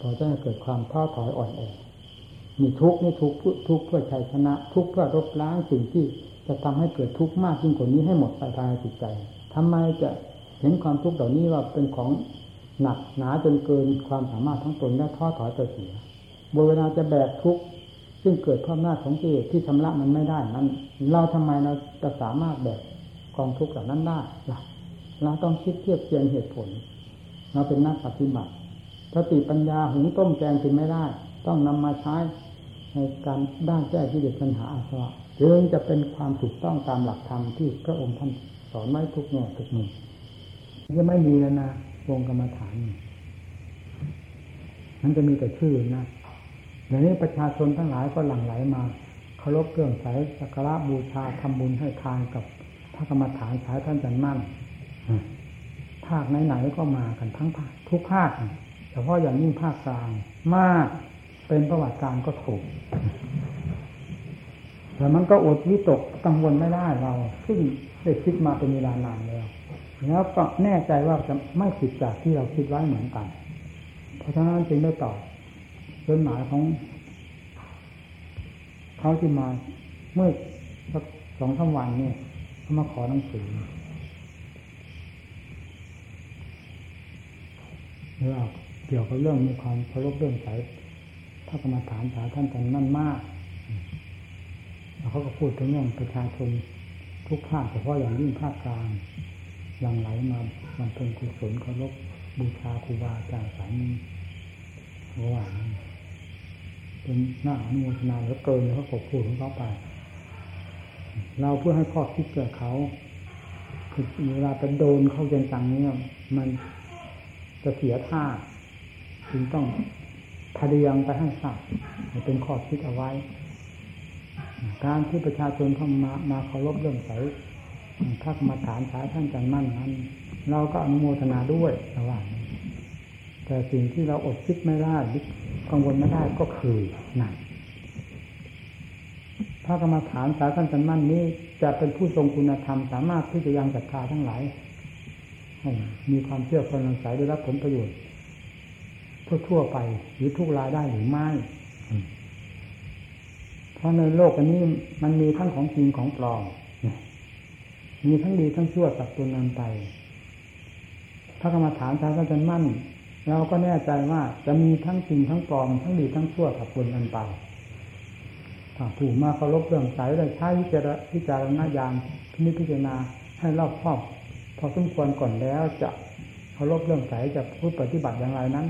พอจะเกิดความท้อถอยอ่อนแอมีทุกข์นี่ทุกข์ทุกข์เพื่อชัยชนะ ทุกข์เพื่อลบล้างสิ่งที่จะทำให้เกิดทุกข์มากยิ่งกว่านี้ให้หมดไปภายในจิตใจทำไมจะเห็นความทุกข์เหล่านี้ว่าเป็นของหนักหนาจนเกินความสามารถทั้งตนและท้อถอยไปเสียบเวลาจะแบกทุกข์ซึ่งเกิดเพราะหน้าของกิเลสที่ชำระมันไม่ได้นั้น เราทำไมเราจะสามารถแบกกองทุกข์เหล่านั้นได้ล่ะ เราต้องคิดเทียบเทียงเหตุผล เราเป็นนักปฏิบัติสติปัญญาหุงต้มแกงกินไม่ได้ ต้องนำมาใช้ในการด้านแก้ที่เด็ดปัญหาอาสวะจึงจะเป็นความถูกต้องตามหลักธรรมที่พระองค์ท่านสอนไว้ทุกแง่ทุกมุมจะไม่มีแล้วนะวงกรรมฐานมันจะมีแต่ชื่อนะเดี๋ยวนี้ประชาชนทั้งหลายก็หลั่งไหลมาเคารพเครื่องใส่สักการะบูชาทำบุญให้ทานกับพระกรรมฐานสายท่านจันมั่น ภาคไหนๆก็มากันทั้งภาคทุกภาคเฉพาะอย่างยิ่งภาคกลางมากเป็นประวัติการก็ถูก แต่มันก็อดวิตกกังวลไม่ได้เรา ซึ่งได้คิดมาเป็นเวลานานแล้วแล้วก็แน่ใจว่าจะไม่ผิดจากที่เราคิดไว้เหมือนกัน เพราะฉะนั้นจึงได้ตอบจดหมายของเขาที่มาเมื่อสักสองสาวันนี่เขามาขอหนังสือ เรื่องเกี่ยวกับเรื่องมีความเคารพเรื่องสายพระกรรมฐานสาท่านกันนั่นมากแล้วเขาก็พูดถึงเรื่องประชาชนทุกภาคเฉพาะอย่างยิ่งภาคกลางหลังไหลมามันเป็นกุศลเคารพบูชาครูบาอาจารย์สายนี้ระหว่างเป็นหน้าอนุโมทนาแล้วเกินเขากพูดของเขาไป เราเพื่อให้ข้อคิดเกิดเขาคือเวลาเป็นโดนเข้าจังๆนี้มัน จะเสียท่าจึงต้องพเดียงไปให้ทราบเป็นข้อคิดเอาไว้ การที่ประชาชนเข้ามามาเคารพเรื่องใสพระกรรมฐานสายท่านจันมั่นนั้น เราก็อนุโมทนาด้วยระหว่างแต่สิ่งที่เราอดคิดไม่ได้กังวลไม่ได้ก็คือนั่นพระกรรมฐานสายท่านจันมั่นนี้จะเป็นผู้ทรงคุณธรรม สามารถที่จะยังศรัทธาทั้งหลาย มีความเชื่อความสงสัยได้รับผลประโยชน์ทั่วๆไป หรือทุกรายได้หรือไม่เพราะในโลกอันนี้มันมีทั้งของจริงของปลอมมีทั้งดีทั้งชั่วสับตัวนันไปพระกรรมฐานทางกันมั่น เราก็แน่ใจว่าจะมีทั้งจริงทั้งปลอมทั้งดีทั้งชั่วสับตัวนันไปถ้าผู้มาเคารพเรื่องสายได้ใช้วิจารพิจารณญาณพิพิจารณาให้รอบครอบ พอสมควรก่อนแล้วจะเคารพเรื่องสายจะพูดปฏิบัติอย่างไรนั้น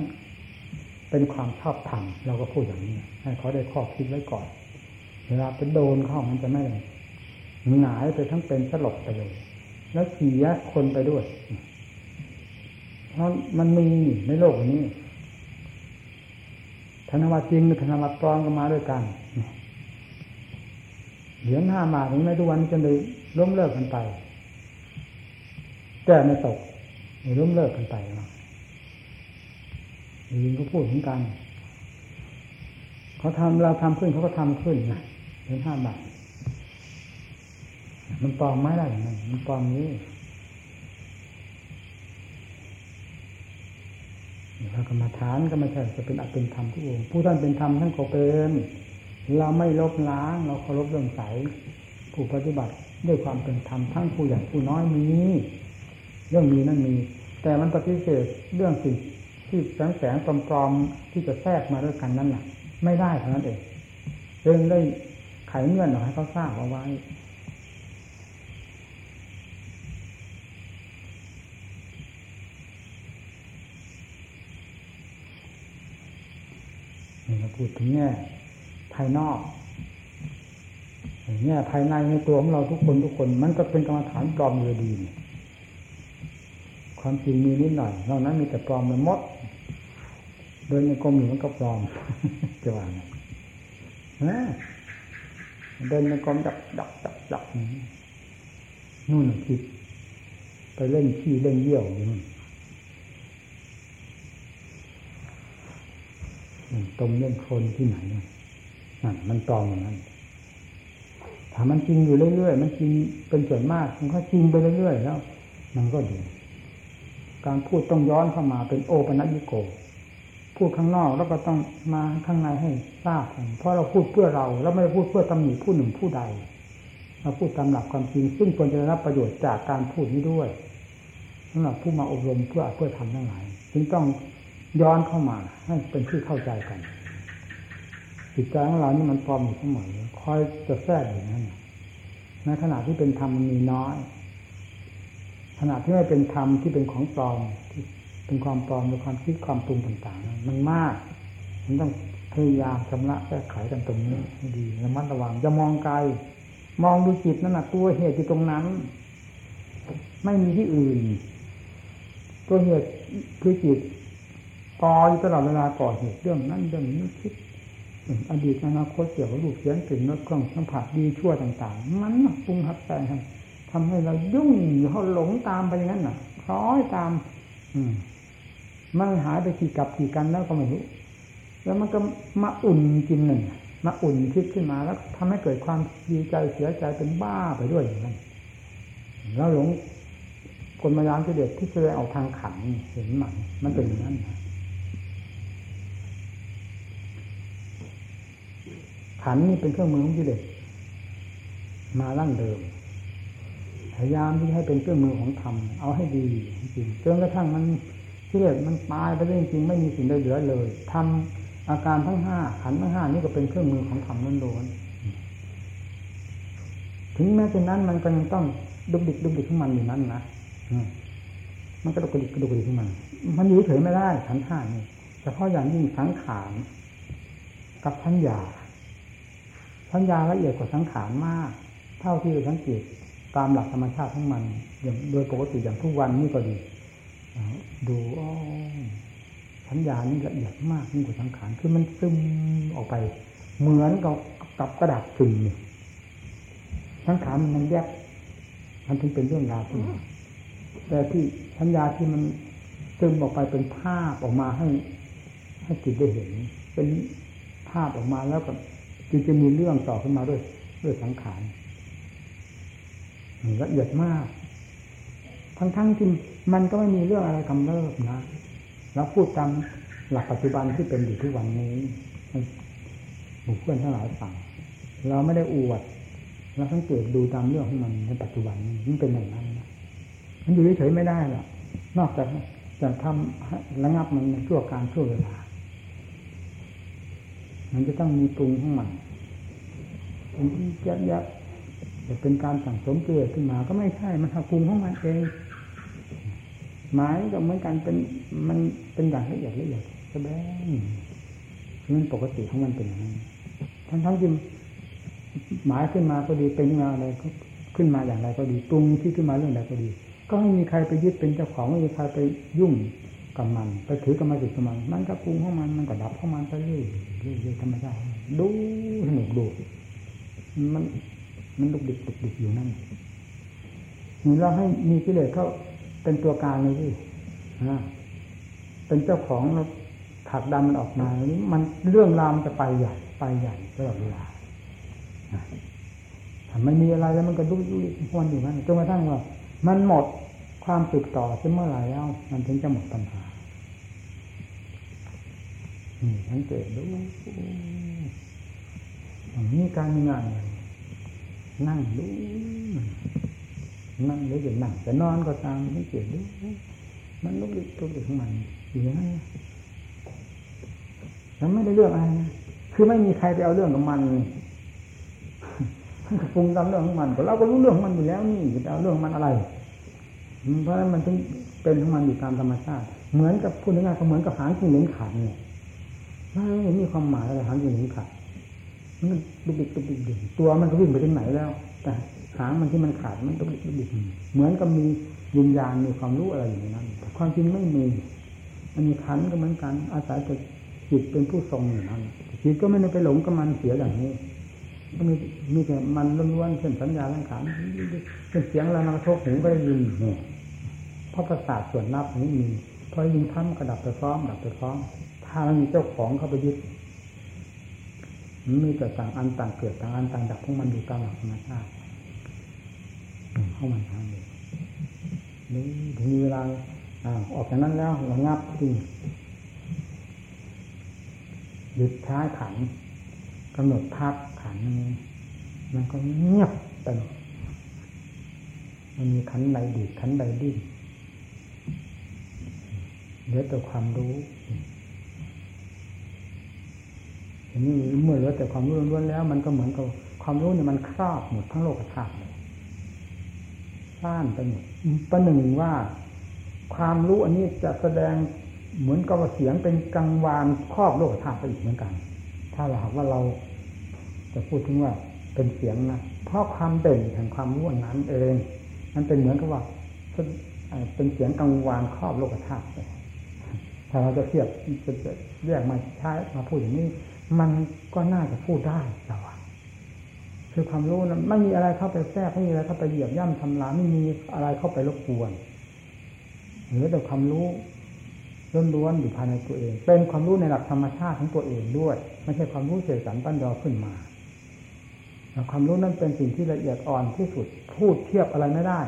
เป็นความชอบธรรมเราก็พูดอย่างนี้ให้เขาได้ข้อคิดไว้ก่อน เวลาเป็นโดนเข้ามันจะไม่หงายไปทั้งเป็นสลบไปเลย แล้วเสียคนไปด้วยเพราะมันมีในโลกนี้ธนวัตจริงหรือธนวัตปลอมก็มาด้วยกันเหรียญห้ามาถึงในทุกวันจะเลยล้มเลิกกันไป แก้ไม่ตกล้มเลิกกันไปเนะยิงก็พูดเหมือนกันเขาทำเราทำขึ้นเขาก็ทำขึ้นนะเป็นห้าบาทมันปลอมไม่ได้อย่างนั้นมันปลอมนี้พระกรรมฐานก็ไม่ใช่จะเป็นอัตเป็นธรรมทุกองผู้ท่านเป็นธรรมท่านก็เป็นเราไม่ลบล้างเราเคารพเรื่องใสผู้ปฏิบัติด้วยความเป็นธรรมทั้งผู้ใหญ่ผู้น้อยมี เรื่องมีนั่นมี แต่มันปฏิเสธเรื่องสิ่งที่แสงแสงปลอมๆที่จะแทรกมาด้วยกันนั่นแหละไม่ได้เท่านั้นเองเรื่องได้ไขเงื่อนหน่อยให้เขาทราบเอาไว้เราพูดถึงแง่ภายนอกแง่ภายในในตัวของเราทุกคนทุกคน มันก็เป็นกรรมฐานปลอมเลยดี ความจริงมีนิดหน่อยนอกนั้นมีแต่ปลอมมันมด เดินในกรมอยู่มันก็ปลอมจะว่าไงเดินในกรมดับดับดับดับนู่นคิดไปเล่นขี้เล่นเยี่ยวอยู่นู่นตรงเล่นคนที่ไหนนั่นมันปลอมอย่างนั้นถ้ามันจริงอยู่เรื่อยๆมันจริงเป็นส่วนมาก มันก็จริงไปเรื่อยๆแล้ว มันก็ดี การพูดต้องย้อนเข้ามาเป็นโอปัญญิโก พูดข้างนอกแล้วก็ต้องมาข้างในให้ทราบเพราะเราพูดเพื่อเรา แล้วไม่ได้พูดเพื่อตำหนิผู้หนึ่งผู้ใดเราพูดตามหลักความจริง ซึ่งควรจะรับประโยชน์จากการพูดนี้ด้วยสำหรับผู้มาอบรมเพื่อเพื่อทำทั้งหลายจึงต้องย้อนเข้ามาให้เป็นที่เข้าใจกันจิตใจของเรานี่มันปลอมอยู่เสมอคอยจะแทรกอยู่นั้นในขณะที่เป็นธรรมมันมีน้อย ขณะที่ไม่เป็นธรรมที่เป็นของปลอมที่เป็นความปลอมในความคิดความปรุงต่างๆ มันมากมันต้องพยายามชำระแก้ไขกันตรงนี้ดีระมัดระวังจะมองไกล มองดูจิตนั่นแหะตัวเหตุที่ตรงนั้น ไม่มีที่อื่น ตัวเหตุคือจิตก่ออยู่ตลอดเวลาก่อเหตุเรื่องนั้นเรื่องนี้คิดอดีตอนาคตเกี่ยวกับรูปเสียงกลิ่นรสเครื่องสัมผัสดีชั่วต่าง ๆ มันปรุงหัดแต่ง ทำให้เรายุ่งเขาหลงตามไปอย่างนั้นน่ะคล้อยตาม อืมมันหายไปกี่กับกี่กันแล้วก็ไม่รู้แล้วมันก็มาอุ่นกินหนึ่งมาอุ่นคิดขึ้นมาแล้วทำให้เกิดความดีใจเสียใจเป็นบ้าไปด้วยอย่างนั้นแล้วหลงคนมายามเด็จที่แสดงออกทางขันเห็นไหมมันเป็นอย่างนั้นขันนี่เป็นเครื่องมือของกิเลสมาลั่งเดิม พยายามที่ให้เป็นเครื่องมือของธรรมเอาให้ดีจริงจนกระทั่งมันกิเลสมันตายไปจริงไม่มีสิ่งใดเหลือเลยทำอาการทั้งห้าขันทั้งห้านี่ก็เป็นเครื่องมือของธรรมล้วนถึงแม้เช่นนั้นมันก็ยังต้องดุกดิกดุกดิกของมันอยู่นั้นนะมันก็ดุกดิกดุกดิกของมัน มันอยู่เฉยไม่ได้ขันห้านี่เฉพาะอย่างยิ่งสังขารกับทัญญาสัญญาละเอียดกว่าสังขารมาก เท่าที่เราสังเกต ตามหลักธรรมชาติทั้งมันอย่างโดยปกติอย่างทุกวันนี่ก็ดีดูอ๋อสัญญานี่ละเอียดมากยิ่งกว่าสังขารคือมันซึมออกไป เหมือนกับกับกระดาษซึมสังขารมันแยกมันถึงเป็นเรื่องราวขึ้นแต่ที่สัญญาที่มันซึมออกไปเป็นภาพออกมาให้ ให้จิตได้เห็น เป็นภาพออกมาแล้วก็จึงจะมีเรื่องต่อขึ้นมาด้วยด้วยสังขาร ละเอียดมาก ทั้งๆทที่มันก็ไม่มีเรื่องอะไรกำเริบนะเราพูดตามหลักปัจจุบันที่เป็นอยู่ทุกวันนี้หมู่เพื่อนทั้งหลายฟังเราไม่ได้อวดเราสังเกตดูตามเรื่องของมันในปัจจุบันนี้มันเป็นอย่างนั้นนะมันอยู่เฉยไม่ได้หรอกนอกจากจะทำระงับมันในชั่วการชั่วเวลา มันจะต้องมีปรุงของมันเป็นที่ยับยับ เป็นการสั่งสมเกลือขึ้นมา ก็ไม่ใช่มันทำปรุงของมันเองหมายก็เหมือนกันเป็นมันเป็นอย่างละเอียดละเอียดแสดงมันปกติของมันเป็นอย่างนั้นทั้งทั้งที่หมายขึ้นมาก็ดีเป็นมาอะไรก็ขึ้นมาอย่างไรก็ดีปรุงที่ขึ้นมาเรื่องใดก็ดี ก็ไม่มีใครไปยึดเป็นเจ้าของไม่มีใครไปยุ่งกับมัน ไปถือกรรมสิทธิ์กับมันมันก็ปรุงของมันมันก็ดับของมันไปเรื่อยเรื่อยธรรมชาติดูสนุกดูมัน มันดุกดิกดุกดิกอยู่นั่นนี่เราให้มีกิเลสเขาเป็นตัวการเลยที่เป็นเจ้าของแล้วถักดันมันออกมา มันเรื่องรามจะไปใหญ่ไปใหญ่ตลอดเวลาถ้าไม่มีอะไรแล้วมันก็ดุยดุยวนอยู่นั่นจนกระทั่งว่า มันหมดความสืบต่อจะเมื่อไหร่แล้ว มันถึงจะหมดปัญหานี่สังเกตดูมีการงาน นั่งดูนั่งหรือจะนั่งจะนอนก็ตามสังเกตดูมันลุกดิกลุกดิกของมันอยู่ย่างนั้นมันไม่ได้เรื่องอะไรนะคือไม่มีใครไปเอาเรื่องกับมันมันปรุงตามเรื่องของมันก็เราก็รู้เรื่องของมันอยู่แล้วนี่จะเอาเรื่องมันอะไรเพราะฉะนั้นมันถึงเป็นของมันอยู่ตามธรรมชาติ เหมือนกับพูดง่ายๆก็เหมือนกับหางจิ้งเหลนขาดเนี่ยไม่มีความหมายอะไรหางจิ้งเหลนขาด มันดุดิกดุดิดตัวมันก็วิ่งไปที่ไหนแล้ว แต่หางมันที่มันขาดมันดุดิกดุดิกเหมือนกับมีวิญญาณมีความรู้อะไรอยู่ในนั้นความจริงไม่มีมันมีขันก็เหมือนกันอาศัยแต่จิตเป็นผู้ทรงอยู่นั้นจิตก็ไม่ได้ไปหลงกับมันเสียอย่างนี้ก็มีมีแต่มันล้วนๆเช่นสัญญาสังขารเป็นเสียงเรานากระทบหูก็ได้ยินเนี่ยเพราะประสาทส่วนนับนี้มีพอยินทั้งกระดับไปพร้อมดับไปพร้อมถ้ามันมีเจ้าของเข้าไปยึด มีแต่ต่างอันต่างเกิดต่างอันต่างดับพวกมันอยู่ตามหลักธรรมชาติเข้ามันทางเลยนี่ถึงเวลาออกจากนั้นแล้วระงับจริงหยุดช้าขันกำหนดพักขันนี้มันก็เงียบไปมันมีขันใดดีขันใดดิ้นเหลือแต่ความรู้ นี้เมื่อเหลือแต่ความรู้ล้วนแล้ว มันก็เหมือนกับความรู้เนี่ยมันครอบหมดทั้งโลกธาตุเลยซ่านไปหมดประหนึ่งว่าความรู้อันนี้จะแสดงเหมือนกับเสียงเป็นกังวานครอบโลกธาตุไปอีกเหมือนกัน ถ้าเราหากว่าเราจะพูดถึงว่าเป็นเสียงนะเพราะความเด่นแห่งความรู้นั้นเอง มันเป็นเหมือนกับว่าเป็นเสียงกังวานครอบโลกธาตุถ้าเราจะเทียบจะแยกมาใช้มาพูดอย่างนี้ มันก็น่าจะพูดได้แต่ว่าคือความรู้นั้นไม่มีอะไรเข้าไปแทรกไม่มีอะไรเข้าไปเหยียบย่ำทำลายไม่มีอะไรเข้าไปรบกวนเหลือแต่ความรู้ล้วนๆอยู่ภายในตัวเอง เป็นความรู้ในหลักธรรมชาติของตัวเองด้วย ไม่ใช่ความรู้เสกสรรปั้นดอขึ้นมาความรู้นั้นเป็นสิ่งที่ละเอียดอ่อนที่สุด พูดเทียบอะไรไม่ได้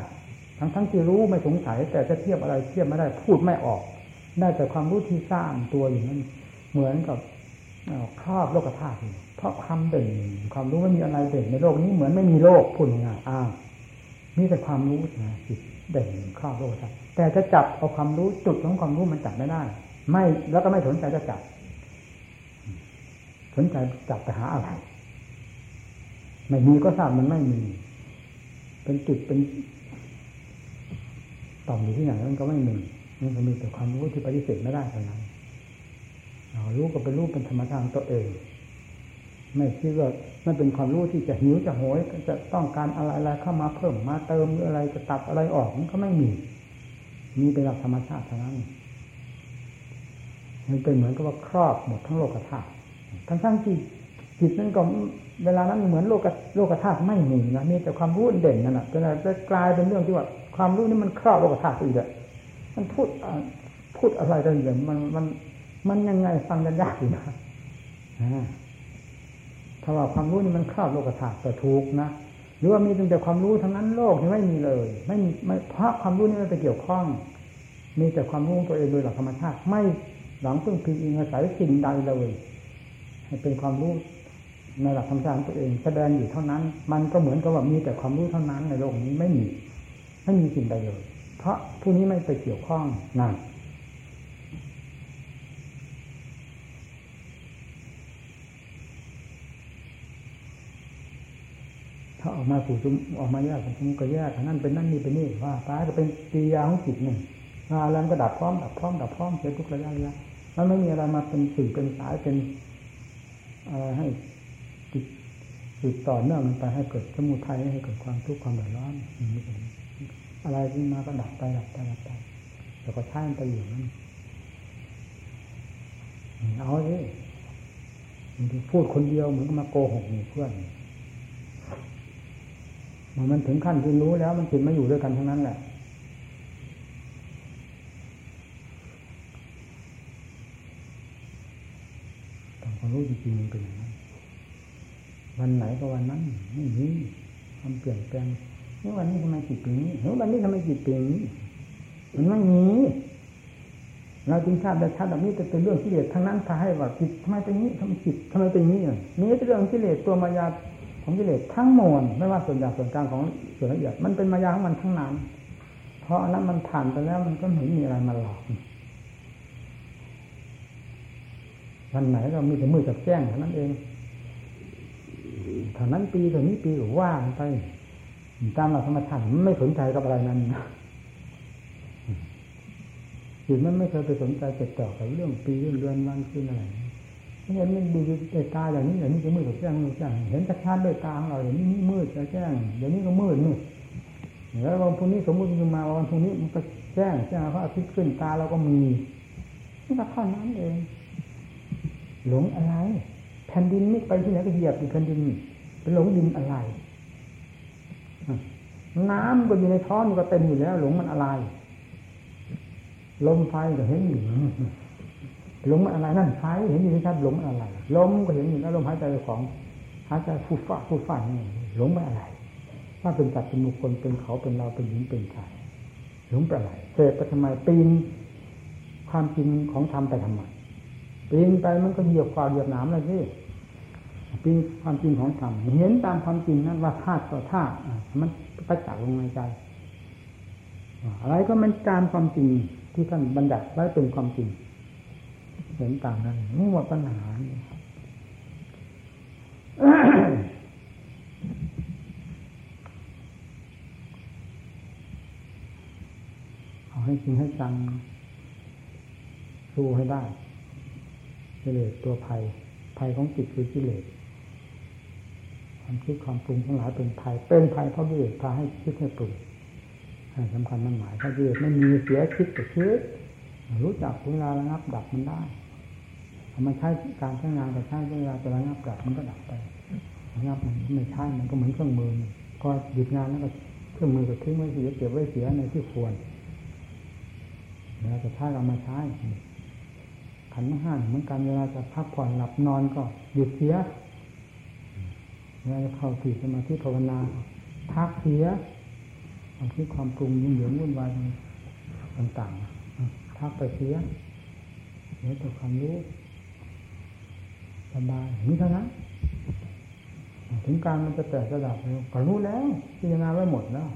ทั้งทั้งที่รู้ไม่สงสัย แต่จะเทียบอะไรเทียบไม่ได้ พูดไม่ออก ได้แต่ความรู้ที่สร้างตัวอยู่นั้น เหมือนกับ ครอบโลกธาตุเพราะความเด่นความรู้ไม่มีอะไรเด่นในโลกนี้เหมือนไม่มีโลกพูดง่ายอ้าวมีแต่ความรู้นะจิตเด่นครอบโลกธาตุแต่จะจับเอาความรู้จุดของความรู้มันจับไม่ได้ ไม่แล้วก็ไม่สนใจจะจับ สนใจจับไปหาอะไร ไม่มีก็ทราบมันไม่มี เป็นจุดเป็นต่อมอยู่ที่ไหนมันก็ไม่มีมันก็มีแต่ความรู้ที่ปฏิเสธไม่ได้เท่านั้น รู้ก็เป็นรู้เป็นธรรมชาติตัวเอง ไม่คิดว่ามันเป็นความรู้ที่จะหิวจะโหยจะต้องการอะไรอะไรเข้ามาเพิ่มมาเติมหรืออะไรจะตัดอะไรออกมันก็ไม่มี มีเป็นหลักธรรมชาติเท่านั้นมันเป็นเหมือนกับว่าครอบหมดทั้งโลกธาตุทั้งทั้งจิตจิตนั้นก็เวลานั้นเหมือนโลกโลกธาตุไม่มีนะมีแต่ความรู้เด่นนั่นแหละจะจะกลายเป็นเรื่องที่ว่า ความรู้นี่มันครอบโลกธาตุอีกอะมันพูดพูดอะไรกันอย่างมันมัน มันยังไงฟังกันยากอยู่นะถ้าว่าความรู้นี่มันครอบโลกธาตุแต่ถูกนะหรือว่ามีแต่ความรู้ทั้งนั้นโลกนี่ไม่มีเลย ไม่มีไม่เพราะความรู้นี่ไม่ไปเกี่ยวข้อง มีแต่ความรู้ตัวเองโดยหลักธรรมชาติ ไม่หลังพึ่งพิงอิงอาศัยสิ่งใดเลยเป็นความรู้ในหลักธรรมชาติตัวเองแสดงอยู่เท่านั้น มันก็เหมือนกับว่ามีแต่ความรู้เท่านั้นในโลกนี้ไม่มี ไม่มีสิ่งใดเลย เพราะผู้นี้ไม่ไปเกี่ยวข้องนั่นถ้า ออกมาสู่ชุมออกมาแยกสมมติก็แยกนั่นเป็นนั่นนี่เป็นนี่ว่าตายก็เป็นตียาของจิตหนึ่งอะไรก็ดับพร้อมดับพร้อมดับพร้อมเสียทุกระยะระยะมันไม่มีอะไรมาเป็นสื่อเป็นสายเป็นอะไรให้จิตสืบต่อเนื่องไปให้เกิดสมุทัยให้เกิดความทุกข์ความเดือดร้อนอะไรที่มาก็ดับไปดับไปดับไปแล้วก็ใช้มันไปอยู่นั้นเอาสิพูดคนเดียวเหมือนมาโกหกเพื่อน มันถึงขั้นที่รู้แล้ว มันจิตไม่อยู่ด้วยกันทั้งนั้นแหละต่างความรู้จริงๆมันเป็นอย่างนั้นวันไหนก็วันนั้นไม่มีความเปลี่ยนแปลงเมื่อวันนี้ทำไมจิตเป็นนี้เมื่อวันนี้ทำไมจิตเป็นนี้มันไม่มีเราจึงทราบได้ชัดแบบนี้จะเป็นเรื่องกิเลสทั้งนั้นพาให้ว่าจิตทำไมเป็นนี้ทำไมจิตทำไมเป็นนี้เนี่ยนี่เป็นเรื่องกิเลสตัวมายา ของกิเลสทั้งมวลไม่ว่าส่วนใหญ่ส่วนกลางของส่วนละเอียดมันเป็นมายาของมันทั้งนั้น เพราะอันนั้นมันผ่านไปแล้วมันก็ไม่มีอะไรมาหลอกวันไหนเรามีแต่มือจับแจ้งเท่านั้นเองเท่านั้นปีเท่านี้ปีก็ว่างไปตามหลักธรรมชาติไม่สนใจกับอะไรนั้นจิตมันไม่เคยไปสนใจจดจ่อกับเรื่องปีเรื่องเดือนวันคืนอะไร เห็นมันดูด้วยตาอย่างนี้อย่างนี้จะมืดกับแจ้งมืดแจ้งเห็นชัดๆด้วยตาของเราอย่างนี้มืดจะแจ้งเดี๋ยวนี้ก็มืดนี่แล้ววันพรุ่งนี้สมมติมันมาวันพรุ่งนี้มันก็แจ้งแจ้งพระอาทิตย์ขึ้นตาเราก็มีนี่ก็เท่านั้นเอง หลงอะไรแผ่นดินไม่ไปที่ไหนก็เหยียบอยู่แผ่นดินไปหลงดินอะไรน้ำก็อยู่ในท้องมันก็เต็มอยู่แล้ว หลงมันอะไร ลมไฟก็เห็นอยู่ หลงอะไรนั่นไฟเห็นอยู่ชัดหลงอะไรลมก็เห็นอยู่แล้วลมหายใจของหายใจฟูฟ้าฟูฟ้านี่หลงมันอะไรถ้าเป็นสัตว์เป็นบุคคลเป็นเขาเป็นเราเป็นหญิงเป็นชายหลงไปอะไรเสพไปทำไมปีนความจริงของธรรมไปทำไมปีนไปมันก็เหยียบควาเหยียบหนามเลยสิปีนความจริงของธรรมเห็นตามความจริงนั้นว่าธาตุต่อธาตุมันประจักษ์ลงในใจอะไรก็มันตามความจริงที่ท่านบัญญัติไว้เป็นความจริง ห็นต่างนั้นนี่ว่าปัญหาเอาให้จริงให้จังสู้ให้ได้กิเลสตัวภัย ภัยของจิตคือกิเลสความคิดความปรุงทั้งหลายเป็นภัย เป็นภัยเพราะกิเลสพาให้คิดให้ปรุงสำคัญมันหมายถ้ากิเลสไม่มีเสียคิดก็คิดรู้จักเวลาระงับดับมันได้ มันใช้การใช้งานก็ใช้เวลาจะระงับดับมันก็ดับไประงับมันไม่ใช่มันก็เหมือนเครื่องมือพอหยุดงานแล้วก็เครื่องมือก็ทิ้งไว้เสียเก็บไว้เสียในที่ควรแล้วจะใช้เรามาใช้ขันห้าเหมือนกันเวลาจะพักผ่อนหลับนอนก็หยุดเสียเวลาจะเข้าถึงสมาธิภาวนาพักเสียความคิดความปรุงยุ่งเหยิงวุ่นวายต่างๆพักไปเสียเหลือแต่ความรู้ สบายนี่เท่านั้นถึงการมันจะแตกระดับก็รู้แล้วพิจารณาไว้หมดแล้ว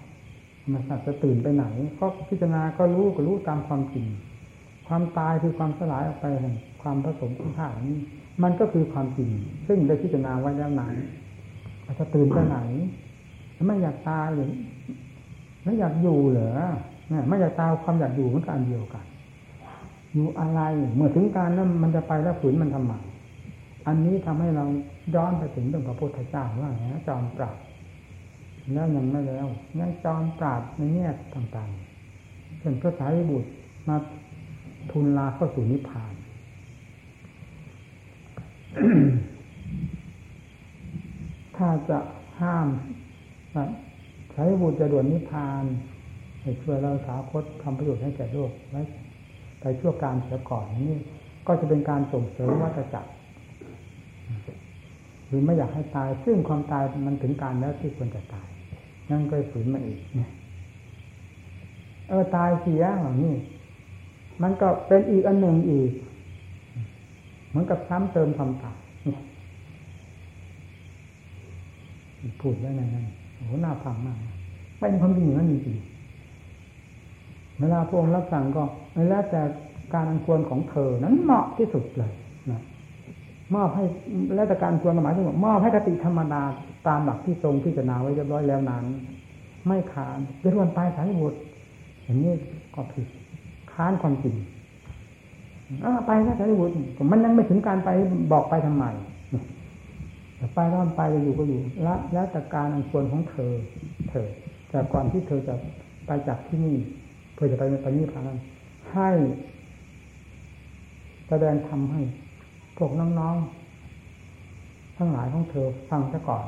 มันสัตว์จะตื่นไปไหนก็พิจารณาก็รู้ก็รู้ตามความจริงความตายคือความสลายออกไปแห่งความผสมของธาตุนี้ มันก็คือความจริง ซึ่งได้พิจารณาไว้แล้วนานจะตื่นไปไหนไม่อยากตายหรือไม่อยากอยู่เหรอไม่อยากตายความอยากอยู่มันก็อันเดียวกัน อยู่อะไรเมื่อถึงการนั้นมันจะไปแล้วฝืนมันทำไม อันนี้ทำให้เราย้อนไปถึงเรื่องพระพุทธเจ้าว่าไงจอมปราบแล้วยังไม่แล้วยังจอมปราบในแง่ต่างๆเช่นพระสารีบุตรมาทุนลาเข้าสู่นิพพานถ้าจะห้ามใช้บุตรจะด่วนนิพพานให้ช่วยเราสาคตทำประโยชน์ให้แก่โลกไว้ไปชั่วการเสียก่อนนี่ก็จะเป็นการส่งเสริมวัฏจักร หรือไม่อยากให้ตาย ซึ่งความตายมันถึงการแล้วที่ควรจะตาย นั่นก็ฝืนมาอีกเนี่ยเออตายเสียอย่างนี้มันก็เป็นอีกอันหนึ่งอีก เหมือนกับซ้ำเติมความตายพูดได้ไงนั่นโอ้หน้าฟังมากเป็นความจริงอย่างนั้นจริงเวลาพระองค์รับสั่งก็แล้วแต่การอันควรของเธอนั้นเหมาะที่สุดเลยนะ มอบให้แล้วแต่การควรหมายถึงมอบให้กติธรรมดาตามหลักที่ทรงพิจารณาไว้เรียบร้อยแล้วนั้น ไม่ขาดเรื่องปลายสายบุตรอย่างนี้ก็ผิดค้านความจริงอไปนะสารีบุตรมันยังไม่ถึงการไปบอกไปทำไมแต่ไปแล้วไปจะอยู่ก็อยู่ละแล้วแต่การอันควรของเธอ เธอแต่ก่อนที่เธอจะไปจากที่นี่เพื่อจะไปไปนิพพานให้แสดงทำให้ พวกน้องๆ ทั้งหลายของเธอฟังซะก่อน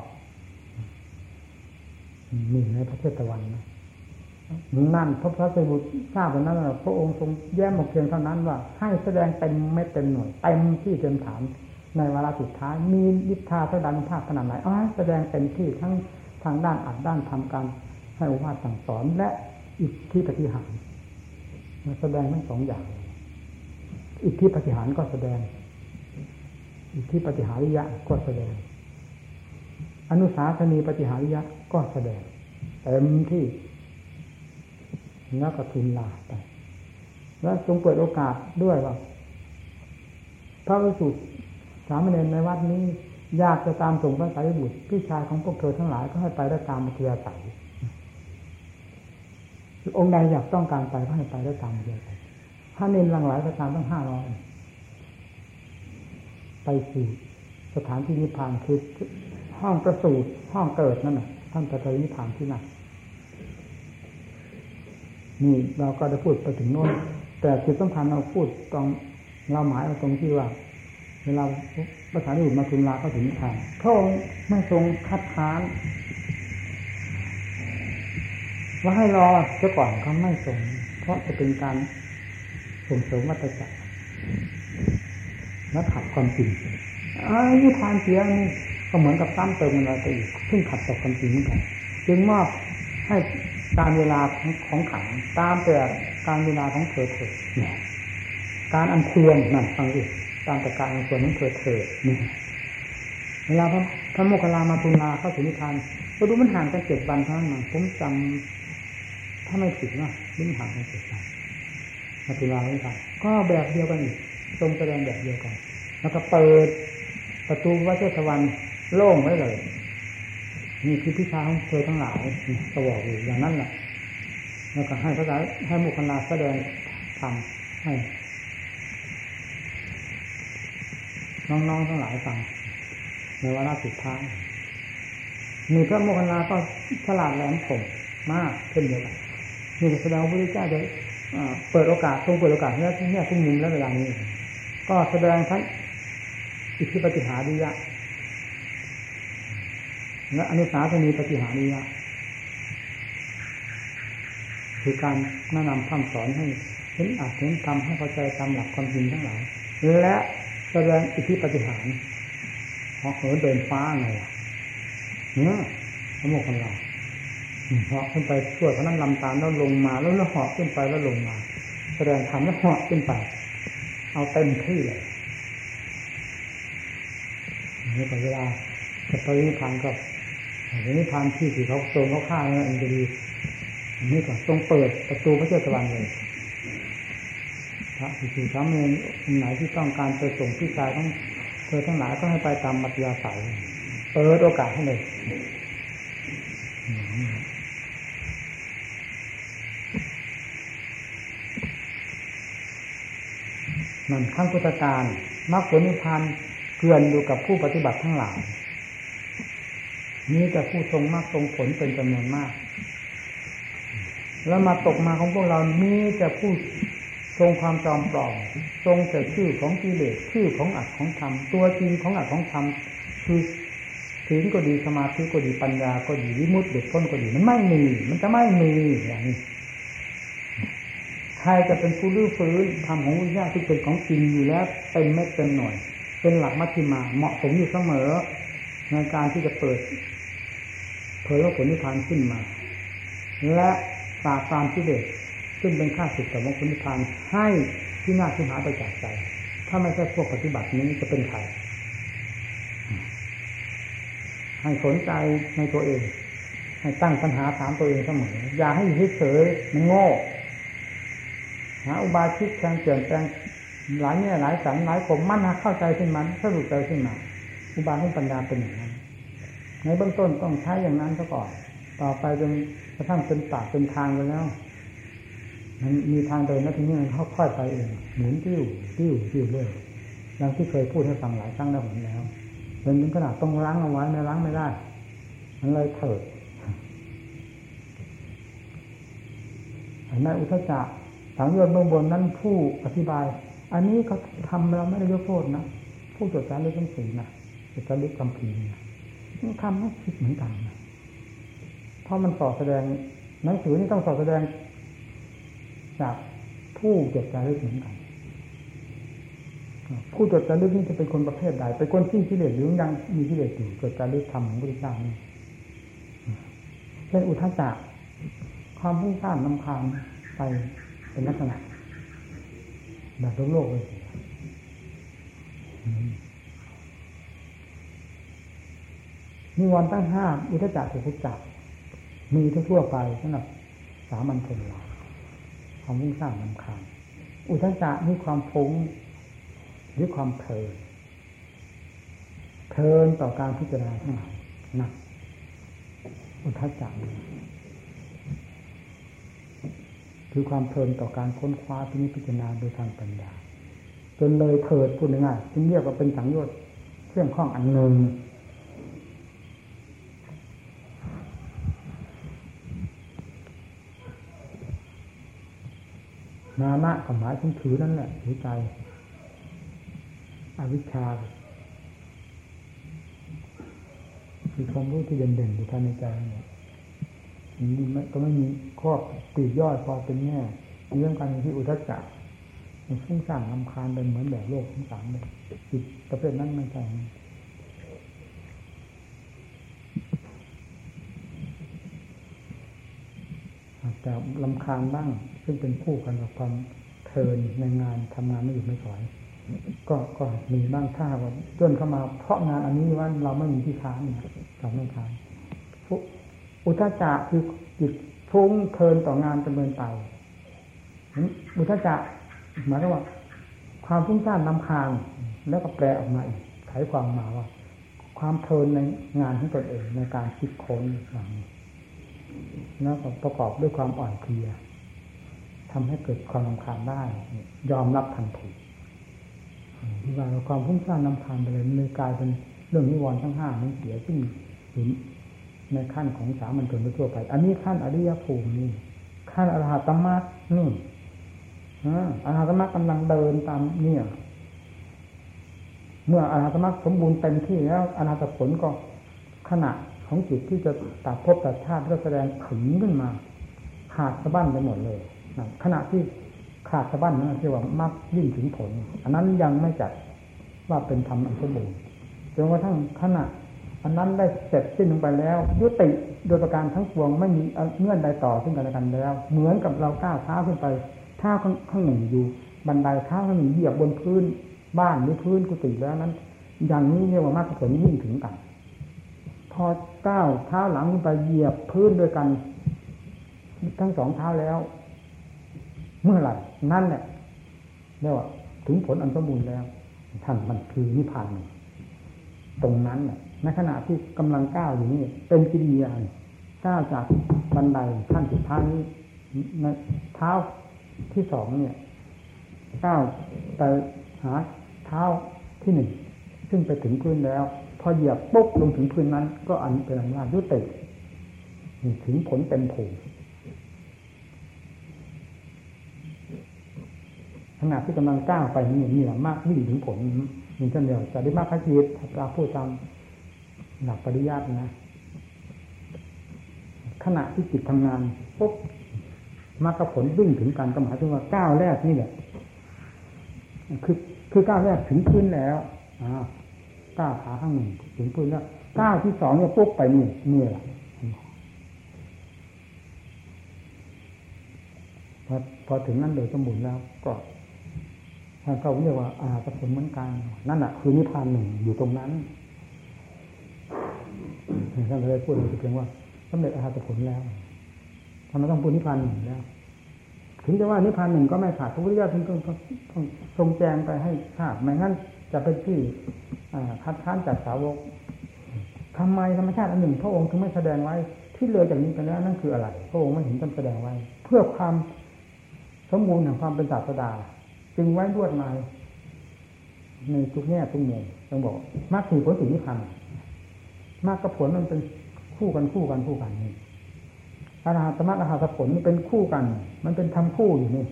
มีในประเทศตะวันนะนั่นพระพระสมุทรทราบวันนั้นพระองค์ทรงแย้มบอกเพียงเท่านั้นว่า ให้แสดงเต็มไม่เต็มหน่วยเต็มที่เต็มฐานในวาระสุดท้าย มีวิทาพระดันภาคขนาดไหนอ๋อแสดงเต็มที่ทั้งทางด้านอัดด้านทำการให้อุปาสั่งสอนและอิทธิปฏิหารแสดงทั้งสองอย่าง อิทธิปฏิหารก็แสดง ทธิปฏิหาริยะก็แสดง อนุสาสนีปฏิหาริยะก็แสดงเต็มที่แล้วก็ทุนลาไปแล้วทรงเปิดโอกาสด้วยว่าพระวิสุทธิสามเณรในวัดนี้ยากจะตามส่งพระสารีบุตรพี่ชายของพวกเธอทั้งหลายก็ให้ไปได้ตามมัธยาศัยองค์ใดอยากต้องการไปก็ให้ไปได้ตามมัธยาศัยถ้าเน้นหลังหลายก็ตามตั้งห้าร้อย ไปสู่สถานที่นิพพานคือห้องประสูติห้องเกิดนั่นน่ะท่านจะไปนิพพานที่นั่นนี่เราก็ได้พูดไปถึงโน้น แต่คือต้องการเราพูดตรงเราหมายเอาตรงที่ว่าเวลาภาษาที่อุมาทุนลาก็ถึงนิพพานพระองค์ไม่ทรงคัดค้านว่าให้รอเจ้าก่อนเขาไม่ทรงเพราะจะเป็นการส่งเสริมวัตจักร และขัดความจริงอยุทานเสียนี่ก็เหมือนกับซ้ำเติมอะไรไปอีกซึ่งขัดต่อความจริงเหมือนกันจึงมอบให้การเวลาของของขังตามแต่การเวลาของเธอเถิดเนี่ยการอันควรนั่นฟังดิตามแต่การอันควรของเธอเถิดนี่เวลาพระพระโมคคัลลามาทุลาเข้าถึงนิพพานก็ดูมันห่างกันเจ็ดวันเท่านั้นผมจำถ้าไม่ผิดนะมันห่างกันเจ็ดวันมาทุลานิพพานก็แบบเดียวกันอีก ทรงแสดงแบบเดียวกัน แล้วก็เปิดประตูวัดเทศวันโล่งไว้เลยนี่คือพิชาของเธอทั้งหลายสวอกอยู่อย่างนั้นแหละแล้วก็ให้พระสาให้มุขลาแสดงทำให้น้องๆทั้งหลายฟังในวาระสุดท้ายมีพระโมคคัลลาก็ฉลาดแหลมคมมากเช่นเดียวกันนี่แสดงว่าพระพุทธเจ้าจะเปิดโอกาสทรงเปิดโอกาสให้ที่นี่ทุกมุมและเวลานี้ ก็แสดงทั้งอิทธิปฏิหาริยะและอนุสาสนีปฏิหาริยะคือการแนะนำคำสอนให้เห็นอาจเห็นทำให้เข้าใจตามหลักความจริงทั้งหลายและแสดงอิทธิปฏิหารเพราะเหินเดินฟ้าไงเนี่ยพระโมคคัลลาเหาะขึ้นไปช่วยพระนั่งลำตามแล้วลงมาแล้วแล้วเหาะขึ้นไปแล้วลงมา แสดงธรรมแล้วเหาะขึ้นไป เอาเต็มที่เลยนี่ก็เวลาจะไปนิพพานก็นิพพานที่ที่เขาโซนเขาฆ่าเนี่ยอันดีนนี้ก็ตรงเปิดประตูพระเจ้าตะวันเลยพระสิทธิสามเณรไหนที่ต้องการไปส่งพี่ชายต้องเธอทั้งหลายก็ให้ไปตามมัธยาศัยเปิดโอกาสให้เลย นั่นขั้งพุทธการมรรคผลนิพพานเกลื่อนอยู่กับผู้ปฏิบัติทั้งหลายนี้แต่ผู้ทรงมรรคทรงผลเป็นจำนวนมาก แล้วมาตกมาของพวกเรานี้แต่ผู้ทรงความจอมปลอมทรงแต่ชื่อของกิเลสชื่อของอัดของธรรมตัวจริงของอัดของธรรมคือถึงก็ดีสมาธิก็ดีปัญญาก็ดีวิมุตติเด็ดพ้นก็ดีมันไม่มี มันจะไม่มีอย่างนี้ ใครจะเป็นผู้รื้อฟื้นธรรมของวิญญาที่เป็นของจริงอยู่แล้วเป็นไม่เป็นหน่อยเป็นหลักมัชฌิมาเหมาะสมอยู่เสมอในการที่จะเปิดเผยว่าผลนิพพานขึ้นมา และปราบปรามที่เด็ดซึ่งเป็นข้าศึกกับมรรคนิพพานให้ที่น่าที่หาไปจากใจ ถ้าไม่ใช่พวกปฏิบัตินี้จะเป็นใครให้สนใจในตัวเอง ให้ตั้งปัญหาถามตัวเองเสมออย่าให้อยู่เฉยมันโง่าอุบายคิดแทงเปลี่ยนแปลงหลายแง่ยหลายสันหลายผมมั่นเข้าใจขึ้นมันสรุปใจขึ้นมาอุบายของปัญญาเป็นอย่างนั้นในเบื้องต้นต้องใช้อย่างนั้นซะก่อน ต่อไปจนกระทั่งเป็นปากเป็นทางไปแล้ว มันมีทางเดินแล้วทีนี้มันค่อยๆไปเองหมุนติ้วติ้วติ้วเรื่อยอย่างที่เคยพูดให้ฟังหลายครั้งแล้วผมแล้วเป็นถึงขนาดต้องล้างเอาไว้ไม่ล้างไม่ได้ มันเลยเถิดในอุทจัก สังโยชน์เบื้องบนนั้นผู้อธิบาย อันนี้เขาทำเราไม่ได้ยกโทษนะผู้จดจารึกหนังสือนะจดจารึกคำพีนะทำให้คิดเหมือนกันนะเพราะมันสอดแสดงหนังสือนี่ต้องสอดแสดง จากผู้จดจารึกเหมือนกันผู้จดจารึกนี่จะเป็นคนประเภทใดเป็นคนที่กิเลสหรือยังมีกิเลสอยู่จดจารึกธรรมของพระพุทธเจ้านี่เช่นอุทจจะความพุ่งสร้างนำคางไป เป็นลักษณะแบบโลกเลยมีวันตั้งห้าอุทจจะถูกจับมีทั่วไปสำหรับสามัญชนเราความมุ่งสร้างนำคางอุทจจะมีความฟุ้งหรือความเพลินเพลินต่อการพิจารณาทั้งหลายนักอุทจจะ คือความเพลินต่อการค้นคว้าที่นี้พิจารณาโดยทางปัญญา จนเลยเถิดพูดง่ายๆจึงเรียกว่าเป็นสังโยชน์เครื่องข้องอันหนึ่งนานะกับหมายถึงถือนั่นแหละถือใจ อวิชชาคือความรู้ที่เด่นๆอยู่ภายในใจเนี่ย นี่ก็ไม่มีข้อตีย่อยพอเป็นแง่เรื่องการที่อุทจักมันฟุ้งซ่านลำคาญเป็นเหมือนแบบโลกทั้งสามเลยจิตประเภทนั้นไม่ใช่อาจจะลำคาญบ้าง ซึ่งเป็นคู่กันกับความเพลินในงานทำงานไม่หยุดไม่ถอยก็ก็มีบ้างถ้าว่าเลื่อนเข้ามาเพราะงานอันนี้ว่าเราไม่มีที่ค้านเราไม่ค้าน อุทจจะคือจิตฟุ้งเพลินต่องานจำเนินไปอุทจจะหมายถึงว่า ความฟุ้งซ่านลำคาญแล้วก็แปลออกมาอีกไขความมาว่า ความเพลินในงานของตนเองในการคิดค้นอย่างนี้แล้วก็ประกอบด้วยความอ่อนเพลียทำให้เกิดความลำคาญได้ ยอมรับทันทีที่ว่าความพุ่งสร้างลำคาญไปเลยมันเลยกลายเป็นเรื่องนิวรณ์ทั้งห้ามันเสียขึ้นอยู่ ในขั้นของสามัญชนทั่วไป อันนี้ขั้นอริยภูมินี่ขั้นอรหัตมรรคนี่อรหัตมรรคกำลังเดินตามเนี่ย เมื่ออรหัตมรรคสมบูรณ์เต็มที่แล้วอรหัตผลก็ขณะของจิตที่จะตัดภพตัดชาติก็แสดงขึงขึ้นมา ขาดสะบั้นไปหมดเลยขณะที่ขาดสะบั้นนั่นคือว่ามรรคยิ่งถึงผล อันนั้นยังไม่จัดว่าเป็นธรรมอันสมบูรณ์จนกระทั่งขณะ อันนั้นได้เสร็จสิ้นลงไปแล้ว ยุติโดยประการทั้งปวงไม่มีเงื่อนใดต่อซึ่งกันและกันแล้ว เหมือนกับเราก้าวเท้าขึ้นไปเท้าข้างหนึ่งอยู่ บันไดเท้าข้างหนึ่งเหยียบบนพื้น บ้านหรือพื้นกุฏิแล้วนั้น อย่างนี้เรียกว่ามรรคผลยิ่งถึงกัน พอก้าวเท้าหลังขึ้นไปเหยียบพื้นด้วยกัน ทั้งสองเท้าแล้ว เมื่อไหร่นั่นแหละเรียกว่าถึงผลอันสมบูรณ์แล้วท่านมันคือนิพพานตรงนั้นเนี่ย ในขณะที่กำลังก้าวอยู่นี่เป็นกิริยาก้าวจากบันไดขั้นสุดท้ายนี้ในเท้าที่สองเนี่ยก้าวไปหาเท้าที่หนึ่งซึ่งไปถึงพื้นแล้ว พอเหยียบปุ๊บลงถึงพื้นนั้น ก็อันเป็นอำนาจยุติถึงผลเต็มผูขณะที่กำลังก้าวไปนี่นี่แหละมากวิ่งถึงผลมีเช่นเดียวจะได้มากขจิตถ้าเราพูดตาม หลักปริยัตินะ ขณะที่จิตทำงานปุ๊บมรรคผลวิ่งถึงการกำหนดถึงว่าก้าวแรกนี่แหละคือคือก้าวแรกถึงพื้นแล้วอ่าก้าวขาข้างหนึ่งถึงพื้นแล้วก้าวที่สองเนี่ยปุ๊บไปนี่นี่แหละพอพอถึงนั้นโดยสมบูรณ์แล้วก็ท่านก็เรียกว่าอาผลเหมือนกันนั่นแหะคือนิพพานหนึ่งอยู่ตรงนั้น ท่านเลยพูดเพียงว่าสำเร็จอาหารผลแล้วทำไมต้องพูดนิพพานหนึ่งแล้วถึงจะว่านิพพานหนึ่งก็ไม่ขาดพระพุทธเจ้าถึงต้องต้องทรงแจงไปให้ทราบไม่งั้นจะเป็นที่คัดค้านจากสาวกทำไมธรรมชาติอันหนึ่ง พระองค์ถึงไม่แสดงไว้ ที่เลยจากนี้ไปแล้วนั่นคืออะไร พระองค์ไม่เห็นท่านแสดงไว้ เพื่อความสมบูรณ์แห่งความเป็นศาสดา จึงไว้รวดมาในทุกแง่ทุกมุมต้องบอกมรรคผลถึงนิพพาน มรรคผลมันเป็นคู่กันคู่กันคู่กันนี่อรหัตมรรคอรหัตผลมันเป็นคู่กัน มันเป็นทำคู่อยู่นี่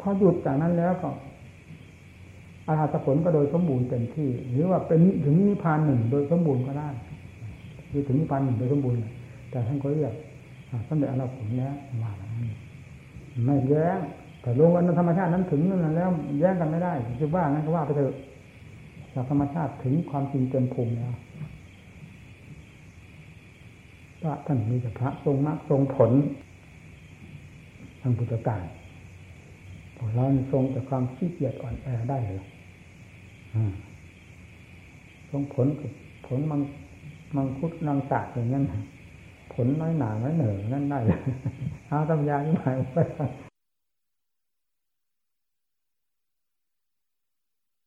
พอหยุดจากนั้นแล้วก็อรหัตผลก็โดยสมบูรณ์เต็มที่ หรือว่าเป็นถึงนิพพานหนึ่งโดยสมบูรณ์ก็ได้หรือถึงนิพพานหนึ่งโดยสมบูรณ์แต่ท่านก็เรียกสำเร็จอรหัตผลแล้วว่าไม่แย้งแต่ลงกันธรรมชาตินั้นถึงนั่นแล้วแย้งกันไม่ได้จะว่างั้นก็ว่าไปเถอะจากธรรมชาติถึงความจริงเต็มภูมิแล้ว ระท่านมีแต่พระทรงมรรคทรงผลทางพุทธการพวกเราทรงแต่ความขี้เกียจอ่อนแอได้เลยทรงผลกับผลมังมังคุดนางตากอย่างนั้นผลน้อยหนาน้อยเหนือนั่นได้เอาตำยาที่หมายไป